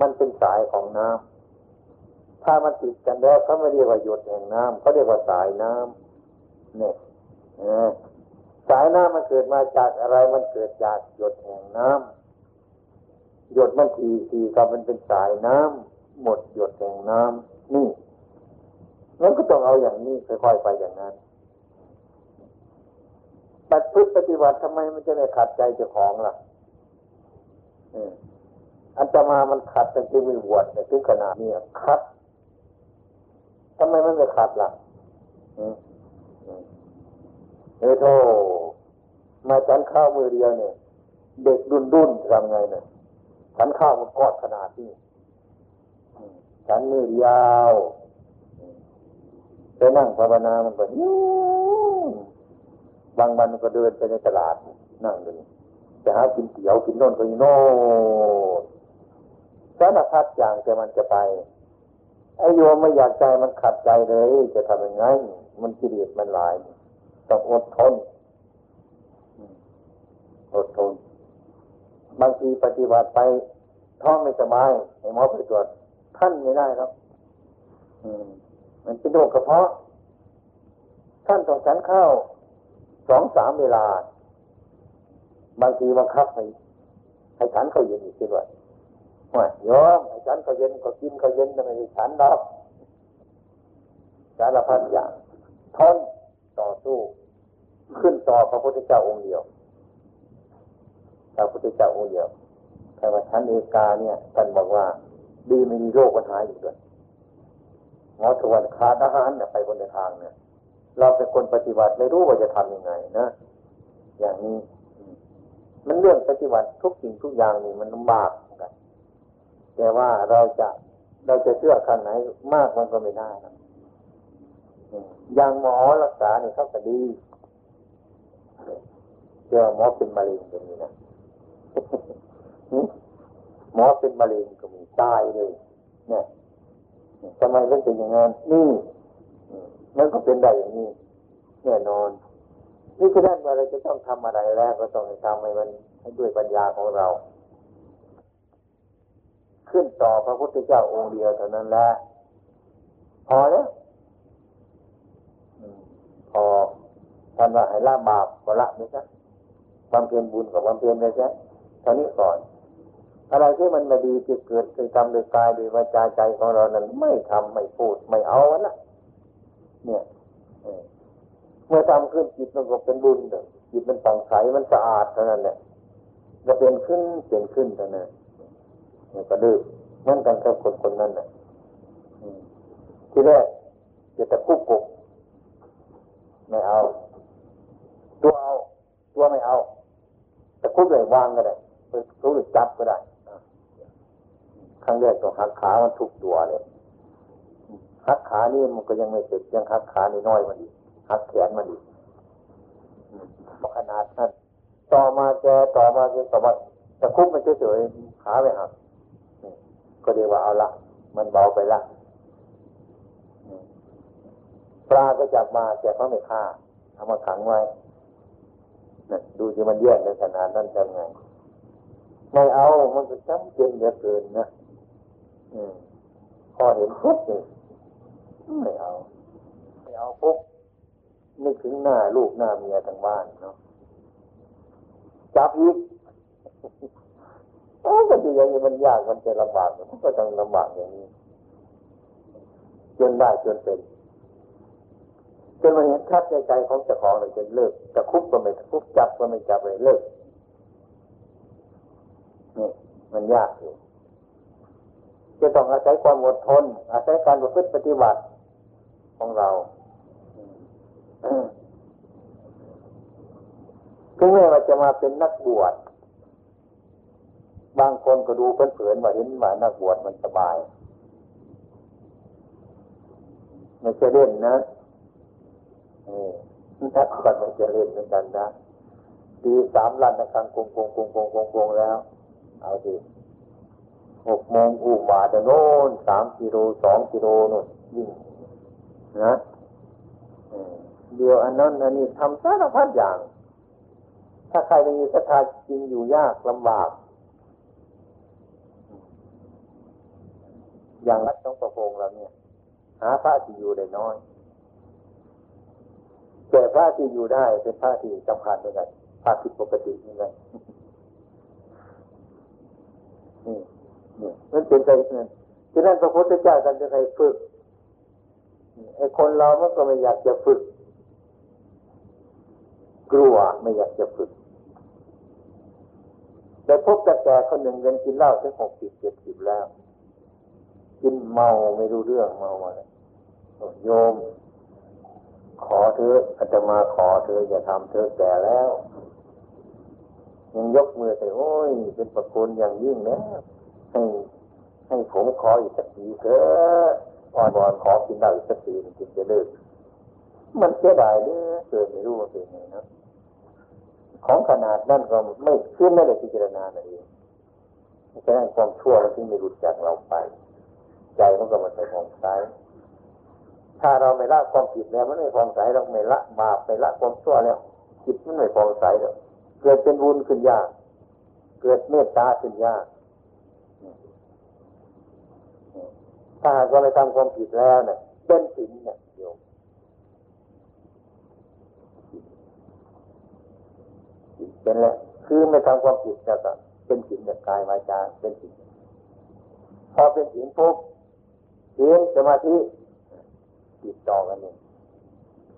มันเป็นสายของน้ำถ้ามันติดกันแล้วเขาไม่เรียกว่าหยดแห่งน้ำเขาเรียกว่าสายน้ำเนี่ยสายน้ำมันเกิดมาจากอะไรมันเกิดจากหยดแห่งน้ำหยดมันทีทีกับมันเป็นสายน้ำหมดหยดแห่งน้ำนี่ งั้นก็ต้องเอาอย่างนี้ค่อยๆไปอย่างนั้นปฏิพฤติปฏิบัติทำไมมันจะไม่ขัดใจเจ้าของล่ะอันจะมามันขัดแต่ที่มีบวชแต่ถึงขนาดนี้ขัดทำไมมันไม่ขัดล่ะเออโทมาฉันข้าวมือเดียวเนี่ย เด็กดุนดุนทำไงเนี่ยฉันข้าวมันกอดขนาดนี้ฉันมือเดียว ไปนั่งภาวนามันก็บางวันมันก็เดินไปในตลาด นั่งเลยจะหากินเตี๋ยวกินโน่นก็ยู่โน่นสารพัดอย่างแต่มันจะไปไอโยมไม่อยากใจมันขัดใจเลย จะทำยังไง มันกิเลสมันหลายต้องอดทนอดทน บางทีปฏิบัติไปท้องไม่สบายไอ้หมอไปตรวจท่านไม่ได้ครับมั มันเป็นโรคกระเพาะท่านต้องฉันข้าวสองสามเวลา บางทีบังคับให้ให้ฉันเขาเย็นอีกด้วยว่าโยมให้ฉันเขาเย็นก็กินเขาเย็นแต่ไมฉันดอกสารพัดอย่างทนต่อสู้ ขึ้นต่อพระพุทธเจ้าองค์เดียวพระพุทธเจ้าองค์เดียวแต่ว่าฉันเอกาเนี่ยท่านบอกว่า ดีไม่มีโรคปัญหาอยู่ด้วย หมอทวนขาดอาหารเนี่ยไปบนทางเนี่ยเราเป็นคนปฏิบัติไม่รู้ว่าจะทำยังไงนะอย่างนี้มันเรื่องปฏิบัติทุกสิ่งทุกอย่างนี่มันลำบากกัน แต่ว่าเราจะเราจะเชื่อขันไหนมากมันก็ไม่ได้นะอย่างหมอรักษาเนี่ยเขาก็ดีเจอหมอเป็นมะเร็งก็มีนะหมอเป็นมะเร็งก็มีตายเลย เนี่ย ทำไมมันเป็นอย่างนั้นนี่มันก็เป็นได้อย่างนี้แน่นอน นี่คือด้านว่าเราจะต้องทำอะไรแล้วก็ต้องทำให้มันให้ด้วยปัญญาของเรา ขึ้นต่อพระพุทธเจ้าองค์เดียวเท่านั้นแหละพอแล้วพอท่านว่าให้ละบาปก็ละไม่ใช่ความเพียรบุญกับความเพียรไม่ใช่เท่านี้ก่อน อะไรที่มันไม่ดีจะเกิดคือทำโดยกายโดยวาจาใจของเรานั้น ไม่ทำไม่พูดไม่เอาละเนี่ยเมื่อทำขึ้นจิตมันก็เป็นบุญเลยจิตมันผ่องใสมันสะอาดเท่านั้นแหละจะเป็นขึ้นเปลี่ยนขึ้นเท่านั้นเนี่ยก็ดื้อนั่นกันกับคนคนนั้นน่ะทีแรกจะตะคุกกุกไม่เอา ตัวเอา ตัวไม่เอาตะคุกเลยวางก็ได้ตัวเลยจับก็ได้ ครั้งแรกต้องหักขามันทุกตัวเลยหักขานี่มันก็ยังไม่เสร็จยังหักขานี่น้อยมันดีกหักแขนมันอีกขนาดนั้นต่อมาแกต่อมาแกต่อมาแต่คุบมันเฉยๆขาไปหักก็เรียกว่าเอาละมันเบาไปละปลาก็จับมาแกเขาไม่ฆ่าเอามาขังไว้นดูสิมันแย่งกันขนาดนั้นทำไงไม่เอามันก็จำเป็นเหลือเกินนะ พอเห็นปุ๊บนี่ไม่เอาไม่เอาปุ๊บนึกถึงหน้าลูกหน้าเมียทางบ้านเนาะจับอีกโอ้ก็ดีอย่างนี้มันยากมันจะลำบากมันก็ต้องลำบากอย่างนี้จนได้จนเป็นจนมันเห็นชัดในใจของเจ้าของเลยจนเลิกจะคุบก็ไม่คุบจับก็ไม่จับเลยเลิกนี่มันยากอยู่ จะต้องอาศัยความอดทน อาศัยการประพฤติปฏิบัติของเราถึงแม้ว่าจะมาเป็นนักบวชบางคนก็ดูเผินๆว่าเห็นว่านักบวชมันสบายไม่ใช่เล่นนะนี่นักบวชมันจะเล่นเหมือนกันนะตีสามลันนะครังกงกงกงกงกงกงแล้ว เอาสิ หกโมงอูมาแต่โน่นสามกิโลสองกิโลนู่นยิ่งนะเดี๋ยวอันนั้นอันนี้ทำสารพัดอย่าง ถ้าใครไม่มีศรัทธาจริงอยู่ยากลำบาก อย่างรัฐต้องประโพงเราเนี่ย หาพระที่อยู่ได้น้อยแต่พระที่อยู่ได้เป็นพระที่สำคัญเหมือนกันพระผิดปกติเหมือนกันนี่ นี่มันเป็นใจนั้นฉะนั้นพระพุทธเจ้าท่านจะให้ฝึกไอ้คนเรามันก็ไม่อยากจะฝึก กลัวไม่อยากจะฝึกแต่พบแต่แก่คนหนึ่งเรียนกินเหล้าถึงหกสิบเจ็ดสิบแล้ว กินเมาไม่รู้เรื่องเมาอะไรโยม ขอเธออาจะมาขอเธออย่าทำเธอแก่แล้ว ยังยกมือใส่โอ้ย เป็นประคุณอย่างยิ่งนะ ให้ให้ผมขออีกสักทีเถอะอ่อนวอนขอกินได้อีกสักทีจึงจะเลิกมันเสียดายเนี่ยเกิดไม่รู้ว่าเป็นไงนะของขนาดนั่นก็ไม่ขึ้นไม่ได้พิจารณานั่นเองฉะนั้นความชั่วเราที่ไม่รู้จักเราไป ใจมันก็มันไปผ่องใสถ้าเราไม่ละความผิดแล้วมันไม่ผ่องใสเราไม่ละบาปไม่ละความชั่วแล้วจิตมันไม่ผ่องใสแล้วเกิดเป็นบุญขึ้นยาก เกิดเมตตาขึ้นยาก ถ้าหากเราไปทำความผิดแล้วเนี่ยเป็นศีลเนี่ยโยมเป็นแล้วคือไม่ทำความผิดแล้วก็เป็นศีลจากกายวาจาเป็นศีลพอเป็นศีลปุ๊บศีลสมาธิติดต่อกันเนี่ย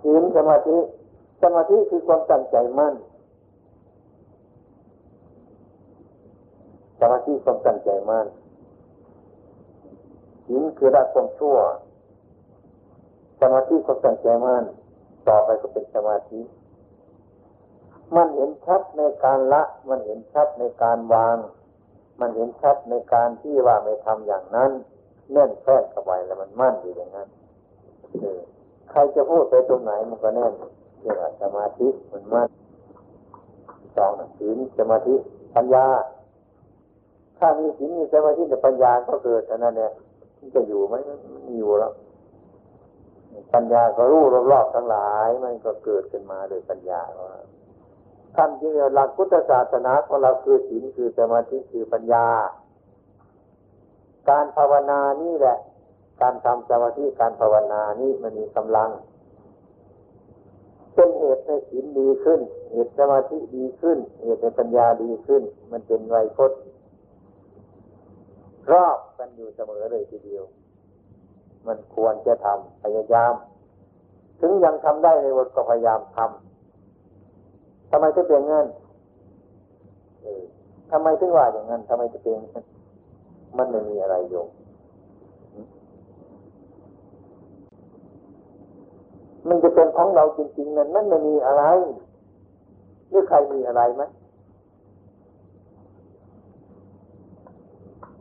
ศีลสมาธิสมาธิคือความตั้งใจมั่นสมาธิความตั้งใจมั่น ศีลคือละความชั่ว สมาธิความตั้งใจมั่นต่อไปก็เป็นสมาธิ มันเห็นชัดในการละ มันเห็นชัดในการวาง มันเห็นชัดในการที่ว่าไม่ทำอย่างนั้นแน่นแฟ้นเข้าไปแล้วมันมั่นอยู่อย่างนั้นใครจะพูดไปตรงไหนมันก็แน่นเรียกว่าสมาธิมันมั่นสองศีลสมาธิปัญญา ถ้ามีศีลมีสมาธิแต่ปัญญาก็เกิดเท่านั้นเนี่ย มันจะอยู่ไหมมันอยู่แล้วปัญญาก็รู้รอบๆทั้งหลาย มันก็เกิดขึ้นมาโดยปัญญาว่าท่านที่หลักพุทธศาสนาของเราคือศีลคือสมาธิคือปัญญา การภาวนานี่แหละ การทำสมาธิการภาวนานี่มันมีกำลังเป็นเหตุให้ศีลดีขึ้น เหตุสมาธิดีขึ้น เหตุให้ปัญญาดีขึ้น มันเป็นไวยพจน์รอบ กันอยู่เสมอเลยทีเดียว มันควรจะทำพยายาม ถึงยังทำได้ในวันก็พยายามทำทำไมถึงเป็นงั้นเออทำไมถึงว่าอย่างนั้นทำไมถึงเป็นมันไม่มีอะไรโยมมันจะเป็นของเราจริงๆนั้นมันไม่มีอะไรหรือใครมีอะไรไหม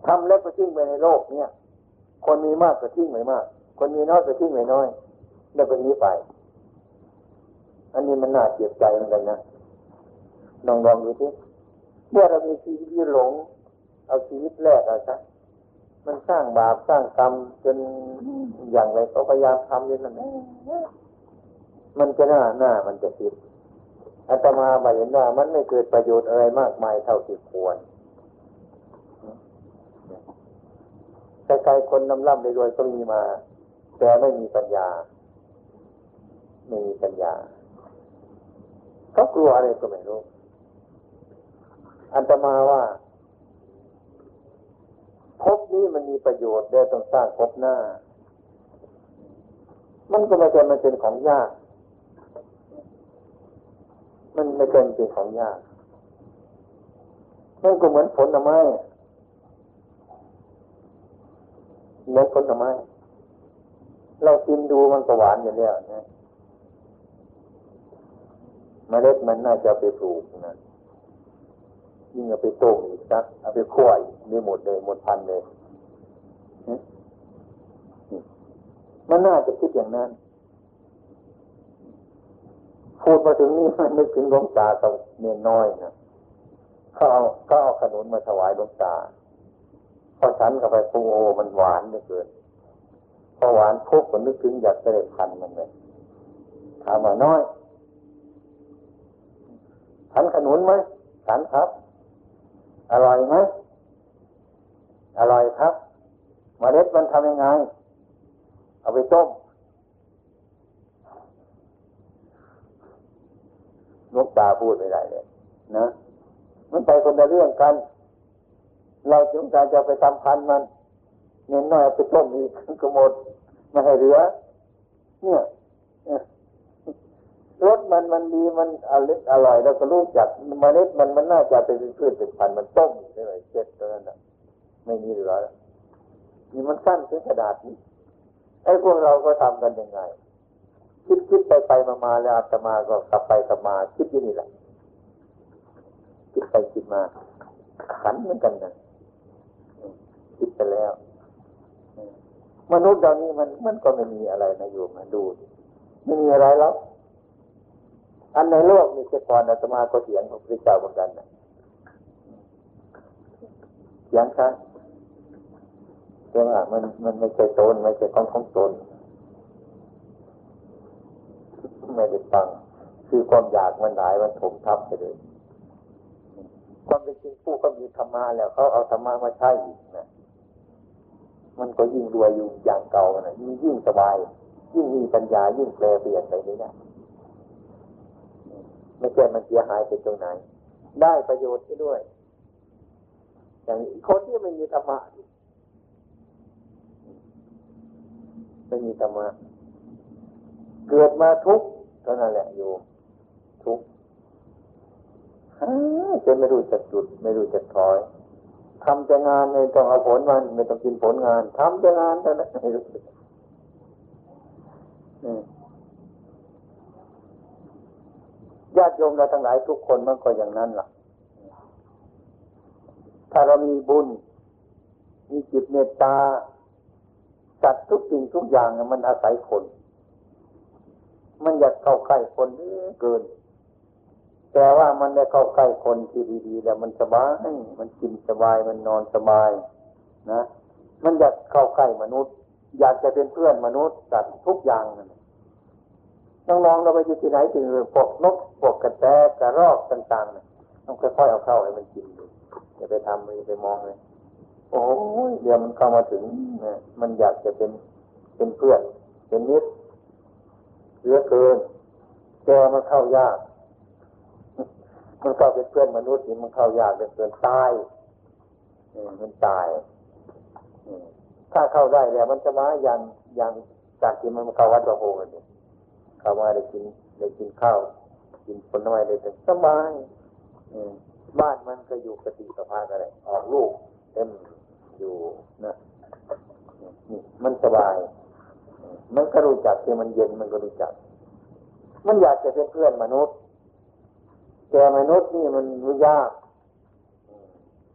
ทำแล้วก็ทิ้งไปในโลกเนี่ย คนมีมากก็ทิ้งไปมาก คนมีน้อยก็ทิ้งไปน้อย แล้วก็นี้ไป อันนี้มันน่าเจ็บใจเหมือนกันนะลองลองดูสิเมื่อเรามีชีวิตที่หลง เอาชีวิตแรกเอาซะมันสร้างบาปสร้างกรรมจนอย่างไรก็พยายามทำอยู่นั่นมันจะหน้าหน้ามันจะผิดอาตมาบาเห็นว่ามันไม่เกิดประโยชน์อะไรมากมายเท่าที่ควร ใครๆคนน้ำร่ำรวยก็มีมา แต่ไม่มีปัญญา ไม่มีปัญญาเขากลัวอะไรก็ไม่รู้ อันตมาว่าภพนี้มันมีประโยชน์ได้ต้องสร้างภพหน้า มันก็ไม่ใช่มันเป็นของยาก มันไม่เป็นเป็นของยาก มันก็เหมือนผลไม้ เหมือนผลไม้เรากินดูมันก็หวานอยู่แล้วนะเมล็ดมันน่าจะไปปลูกนะยิ่งเอาไปต้มอีกสักเอาไปคั่วอีกนี่หมดเลยหมดพันเลยมันน่าจะคิดอย่างนั้น พูดมาถึงนี่มันนึกถึงหลวงตาตอนเนียน้อยนะเขาเอาเขาเอาขนุนมาถวายหลวงตา อฉันเข้าไปปูโอมันหวานเหลือเกินพอหวานพุกก็นึกถึงอยากจะได้พันมันเลยถามว่าน้อยฉันขนุนไหมฉันครับ อร่อยไหมอร่อยครับมเมล็ดมันทำยังไง เอาไปต้มลูกตาพูดไม่ได้เลยนะมันไปคนละเรื่องกัน เราจึงการจะไปทำพันมันเน้นน้อยไปต้มอีกก็หมดไม่ให้เหลือ เนี่ยรสมันมันดีมันอร่อยอร่อยแล้วก็รู้จักเมล็ดมันมันน่าจะเป็นพืชเป็นพันธุ์มันต้มได้เลยเจ็ดตัวนั้นไม่มีเหลือนี่มันสั้นถึงกระดาษนี้ไอ้พวกเราก็ทำกันยังไง คิดคิดไปไปมามาแล้วอาตมาก็กลับไปกลับมา คิดอยู่นี่แหละคิดไปคิดมาขันเหมือนกันนะ คิดไปแล้วมนุษย์เรานี้มันมันก็ไม่มีอะไรนะอยู่มาดูไม่มีอะไรแล้วอันในโลกมีแต่ก่อนอาตมาก็เถียงของพระเจ้าเหมือนกันนะเถียงกันเรื่องอะมันมันไม่ใช่ตนไม่ใช่ของของตนไม่ได้ฟังคือความอยากมันหลายมันถมทับไปเลยความเป็นจริงผู้ก็มีธรรมะแล้วเขาเอาธรรมะมาใช้อีกนะ มันก็ยิ่งรวยอยู่อย่างเก่านะยิ่งยิ่งสบาย ยิ่งมีปัญญายิ่งแปลเปลี่ยนไปเลยนะไม่ใช่มันเสียหายไปตรงไหน ได้ประโยชน์ไปด้วย อย่างคนที่ไม่มีธรรมะไม่มีธรรมะเกิดมาทุกข์เท่านั้นแหละอยู่ทุกข์จนไม่รู้จักจุด ไม่รู้จักถอย ทำแต่งานไม่ต้องเอาผลมันไม่ต้องกินผลงานทำแต่งานเท่านั้นญาติโยมเราทั้งหลายทุกคนมันก็อย่างนั้นล่ะ ถ้าเรามีบุญ มีจิตเมตตาจัดทุกสิ่งทุกอย่างมันอาศัยคน มันอยากเข้าใกล้คนเกิน แต่ว่ามันได้เข้าใกล้คนที่ดีๆแล้วมันสบาย มันกินสบายมันนอนสบายนะ มันอยากเข้าใกล้มนุษย์ อยากจะเป็นเพื่อนมนุษย์จัดทุกอย่างนั่นน้องๆเราไปอยู่ที่ไหนถึงพวกนกพวกกระแตกระรอกต่างๆต้องค่อยๆเอาเข้าให้มันกินดูอย่าไปทำอย่าไปมองเลยโอ้ยเดี๋ยวมันเข้ามาถึงเนี่ยมันอยากจะเป็นเป็นเพื่อนเป็นมิตรเหลือเกินแกมันเข้ายาก มันเข้าเป็นเพื่อนมนุษย์นี่มันเข้ายากเป็นเกินตายมันตายถ้าเข้าได้แล้วมันจะมาอย่างอย่างจากที่มันเข้าวัดประโพกันเนี่ยข้ามาได้กินได้กินข้าวกินผลไม้ได้แต่สบายบ้านมันก็อยู่กติสภาอะไรออกลูกเต็มอยู่นะมันสบาย มันก็รู้จักที่มันเย็นมันก็รู้จัก มันอยากจะเป็นเพื่อนมนุษย์ แต่มนุษย์นี่มันยาก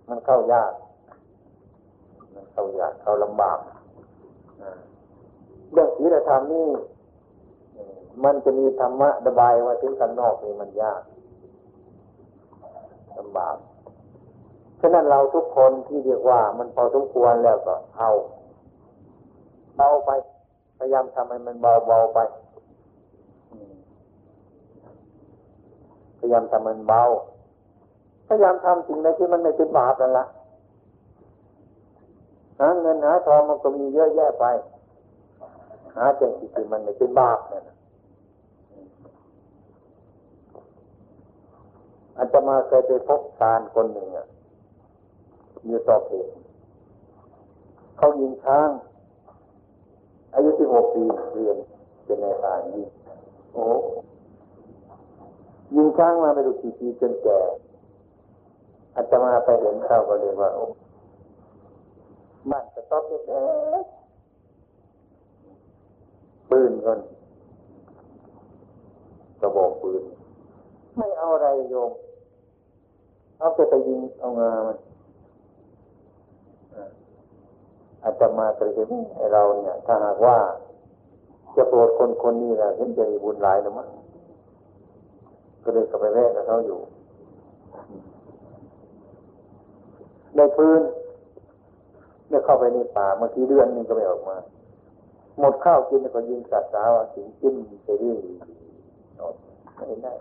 มันเข้ายาก มันเข้ายากเข้าลำบากเรื่องศีลธรรมนี่มันจะมีธรรมะระบายว่าถึงข้างนอกนี่มันยากลำบากฉะนั้นเราทุกคนที่เรียกว่า มันพอสมควรแล้วก็เอา เบาไป พยายามทำให้มันเบาเบาไปพ ยายามทำมันเบาพยายามทำสิ่งใดที่มันไม่เป็นบาปนั่นละหาเงินหาทองมันก็มีเยอะแยะไป หาจริงที่มันไม่เป็นบาปนั่นอาจจะมาเคยไปพบการคนหนึ่งอะอยู่ต่อเพจเขายิงช้าง อายุที่หกปีเรียนเป็นในการยิงโอ้ ยิงช้างมาไม่รู้กี่ปีจนแก่อาจจะมาไปเห็นเข้าก็เลยว่าบ้านจะต้องเล็กปืนก่อนกระบอกปืน ไม่เอาอะไรโยม เอาไปไปยิงเอางามันอาจจะมาตรีให้เราเนี่ย ถ้าหากว่า จะโปรดคนคนนี้นะเห็นใจบุญหลายหรือมั้ง ก็เลยกลับไปแวะกับเขาอยู่ในพื้นเนี่ยเข้าไปในป่าเมื่อกี้เดือนนึงก็ไม่ออกมา หมดข้าวกินก็ยิงสัตว์สาวสิงกินไปเรื่อยไม่ได้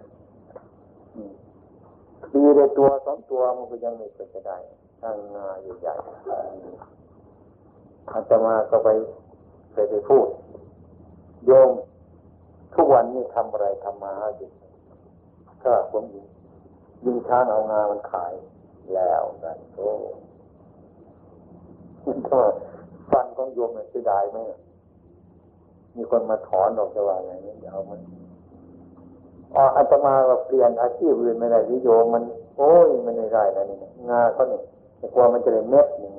ดีเลยตัวสองตัวมันก็ยังไม่เป็นจะได้ทั้งงาใหญ่ๆอาตมาก็ไปไปไปพูด โยมทุกวันนี้ทำอะไรทำมาหากิน ก็ผมยิงยิงช้างเอางามันขายแล้วกันโอ้ก็ฟันของโยมมันเสียดายไหมมีคนมาถอนออกจะว่าไงนี่เอามันอ๋ออาตมาก็เปลี่ยนอาชีพอื่นไม่ได้ที่โยมมัน โอ้ยมันไม่ได้แล้นี่งาเขาเนี่ยแต่กลัวมันจะได้เม็ดหนึ่ง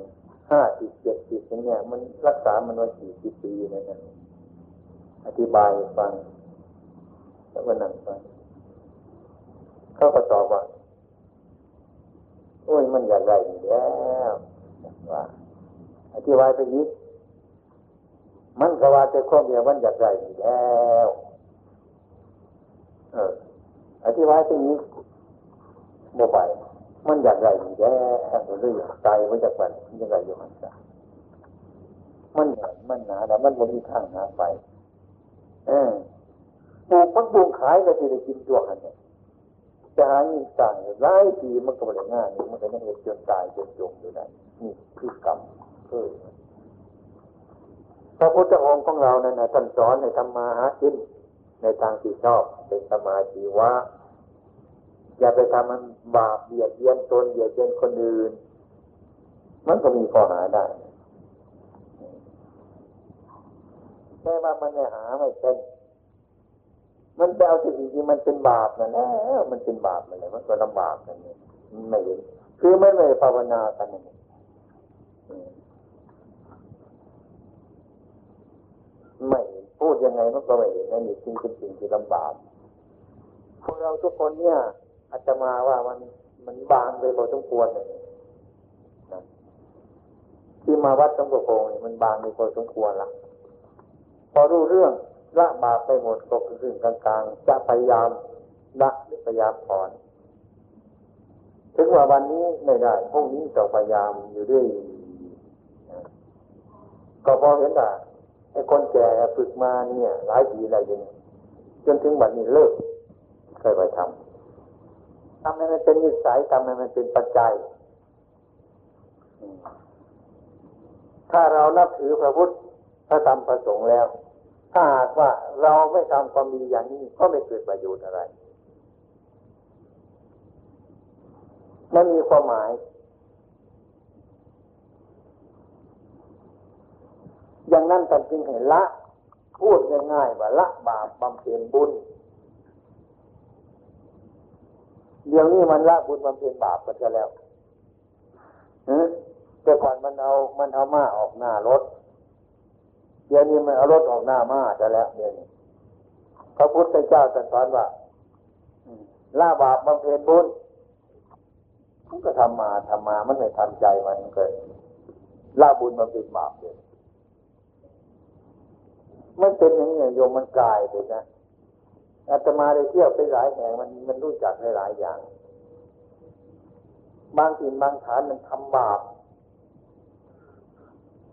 ห้าสิบเจ็ดสิบอย่างเงี้ยมันรักษามันไว้สี่สิบปีนะเนี่ยอธิบายฟังแล้วก็นั่งฟัง เขาก็ตอบว่าโอ้ยมันอยากได้แล้วว่าอธิบายไปอีกมันก็ว่าจะข้อเดียวมันอยากได้แล้วเอออธิบายไปอีกบ่ไปมันอยากได้แล้วเรื่องใจมันจะมันยังไงอยู่มันจะมันหนามันหนาแต่มันบนมีทางหาไป เออปลูกมันปลูกขายก็จะได้กินตัวกันเนี่ย จะหาเงินต่างหลายปีมันก็ไม่ได้ง่ายมันก็ยังเห็นจนตายจนจมอยู่ได้นี่คือกรรมเออพระพุทธองค์ของเราเนี่ยนะท่านสอนในธรรมาหากินในทางที่ชอบเป็นสมาธิวะอย่าไปทำมันบาปเบียดเบียนตนเบียดเบียนคนอื่น มันก็มีข้อหาได้แค่ว่ามันหาไม่เป็น มันไปเอาสิ่งที่มันเป็นบาปนั่นแหละมันเป็นบาปอะไรมันก็ลำบากกันนี่ไม่เห็นคือไม่เลยภาวนากันนี่ไม่พูดยังไงมันก็ไม่เห็นนั่นนี่จริงเป็นสิ่งที่ลำบากพวกเราทุกคนเนี่ยอาจจะมาว่ามันมันบางไปพอสมควรเลยนะที่มาวัดต้องโกงนี่มันบางไปพอสมควรละพอรู้เรื่อง ละบาปไปหมดก็คือกลางๆ จะพยายามละหรือพยายามถอน ถึงว่าวันนี้ไม่ได้พรุ่งนี้ต้องพยายามอยู่ด้วยก็พอเห็นว่าไอ้คนแก่ฝึกมาเนี่ย หลายปีหลายเดือนจนถึงวันนี้เลิกเคยไปทำทำให้มันเป็นนิสัยทำให้มันเป็นปัจจัยถ้าเรานับถือพระพุทธพระธรรมพระสงฆ์แล้ว ถ้าหากว่าเราไม่ทำความดีอย่างนี้ก็ไม่เกิดประโยชน์อะไรนั่นมีความหมาย อย่างนั้นท่านจึงเห็นละ พูดง่ายๆว่าละบาปบำเพ็ญบุญ เดี๋ยวนี้มันละบุญบำเพ็ญบาปกันแล้วแต่ก่อนมันเอา มันเอามาออกหน้ารถ เดี๋ยวนี้มันเอารถออกหน้ามาจะแล้วเดี๋ยวนี้พระพุทธเจ้าตรัสอนว่าล่าบาปบำเพ็ญบุญมันก็ทำมาทำมา มันไม่ทันใจมันเกิดล่าบุญบำเพ็ญบาปเลยมันเป็นอย่างนี้โยมมันกลายไปนะอาตมาได้เที่ยวไปหลายแห่งมันมันรู้จักหลายอย่าง บางถิ่นบางฐานมันทำบาป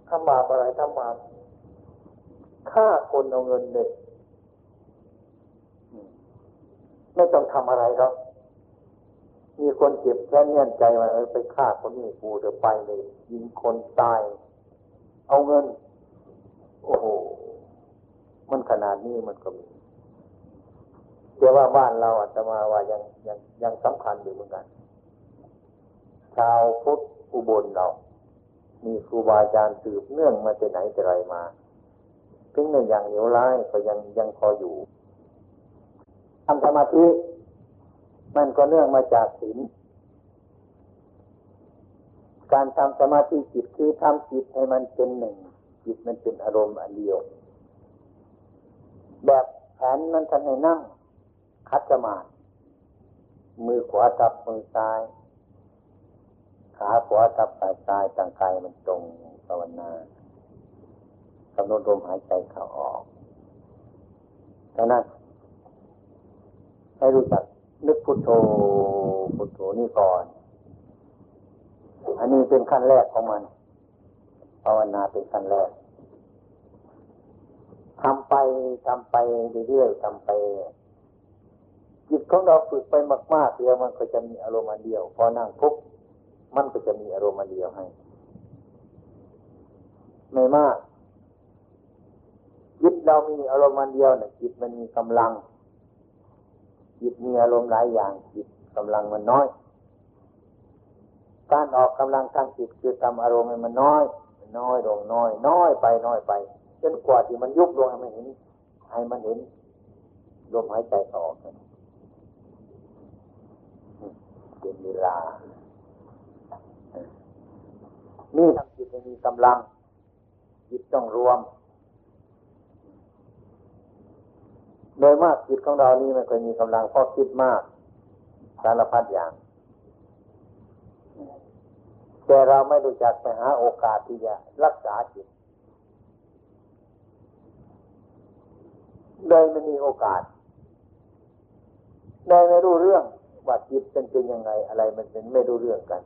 ทำบาปอะไรทำบาป ฆ่าคนเอาเงินเนี่ยไม่ต้องทำอะไรหรอกมีคนเจ็บแค่เนียนใจว่าเออไปฆ่าคนนี้กูเดี๋ยวไปเลยยิงคนตาย เอาเงิน โอ้โหมันขนาดนี้มันก็มีแต่ว่าบ้านเราอาตมาว่ายังยังยังสำคัญอยู่เหมือนกัน ชาวพุทธอุบลเรา มีครูบาอาจารย์สืบเนื่องมาแต่ไหนแต่ไรมา ถึงในอย่างเหนียวร้ายก็ยังยังพออยู่ทำสมาธิมันก็เนื่องมาจากศีลการทำสมาธิจิตคือทำจิตให้มันเป็นหนึ่ง จิตมันเป็นอารมณ์อันเดียว แบบแผนนั้นท่านให้นั่ง คัดสมาธิมือขวาทับมือซ้าย ขาขวาทับสาซ้ายต่างกายมันตรงภาวนา กำหนดลมหายใจเข้าออกดังนั้นให้รู้จักนึกพุทโธพุทโธนี่ก่อน อันนี้เป็นขั้นแรกของมันภาวนาเป็นขั้นแรกทำไปทำไปเรื่อยๆทำไปจิตของเราฝึกไปมากๆเดียวมันก็จะมีอารมณ์อันเดียว พอนั่งปุ๊บมันก็จะมีอารมณ์อันเดียวให้ ไม่มาก จิตเรามีอารมณ์อันเดียวนี่ยจิตมันมีกำลัง จิตมีอารมณ์หลายอย่าง จิตกำลังมันน้อย การออกกำลังทางจิตคือทำอารมณ์มันน้อย น้อยลงน้อย น้อยไปน้อยไปจนกว่าที่มันยุบลงให้มันเห็นให้มันเห็นลมหายใจออกเป็นเวลานี่ทำจิตมีกำลัง จิตต้องรวม โดยมากจิตของเรานี่มันเคยมีกำลังเพราะคิดมากสารพัดอย่างแต่เราไม่รู้จักไปหาโอกาสที่จะรักษาจิตโดยไม่มีโอกาสโดยไม่รู้เรื่องว่าจิตเป็นเป็นยังไง อะไรมันเป็นไม่รู้เรื่องกัน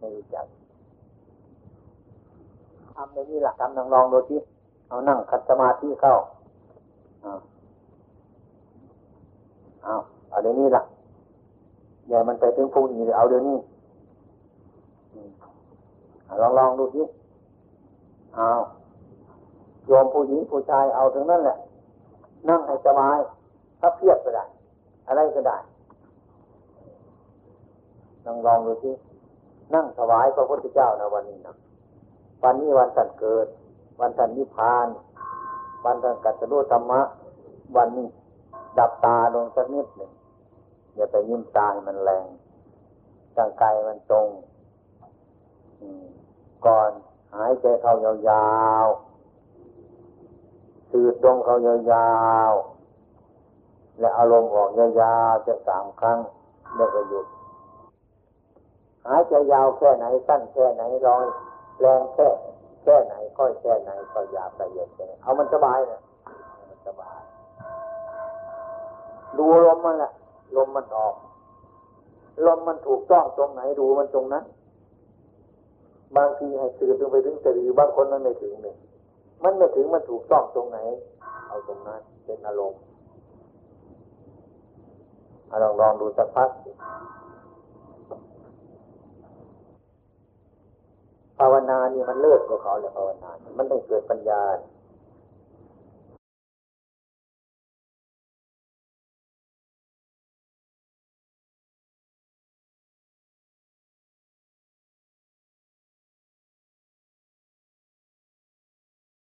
ไม่รู้จักทำในนี้หลักทำลองลองดูที่เอานั่งคัดสมาธิเข้าอ่าเอาเอาเดี๋ยวนี้ล่ะอย่ามันไปถึงพรุ่งนี้เอาเดี๋ยวนี้ลองลองดูสิเอาโยมผู้หญิงผู้ชายเอาถึงนั่นแหละ นั่งให้สบายถ้าเพียบก็ได้ อะไรก็ได้ลองลองดูสินั่งถวายพระพุทธเจ้านะวันนี้นะวันนี้วันสันเกิด วันสันนิพพาน วันสันกัตตรุธรรมะ วันนี้ดับตาลงสักนิดหนึ่ง อย่าไปยิ้มตาให้มันแรงร่างกายมันตรงก่อนหายใจเข้ายาวๆสืดตรงเข้ายาวๆ และอารมณ์ออกยาวๆจะสามครั้งแล้วก็หยุด หายใจยาวแค่ไหนสั้นแค่ไหนร้อยแรงแค่แค่ไหนค่อยแค่ไหนก็ยาประโยชน์เอามันสบายนะมันสบาย ดูลมมันแหละ ลมมันออก ลมมันถูกต้องตรงไหนดูมันตรงนั้น บางทีให้ตื่นไปถึงจะดีบางคนมันไม่ถึงเลยมันไม่ถึงมันถูกต้องตรงไหน เอาตรงนั้น เป็นอารมณ์ลองลองดูสักพักภาวนานี่มันเลิศกว่าเขาเลยภาวนา มันต้องเกิดปัญญา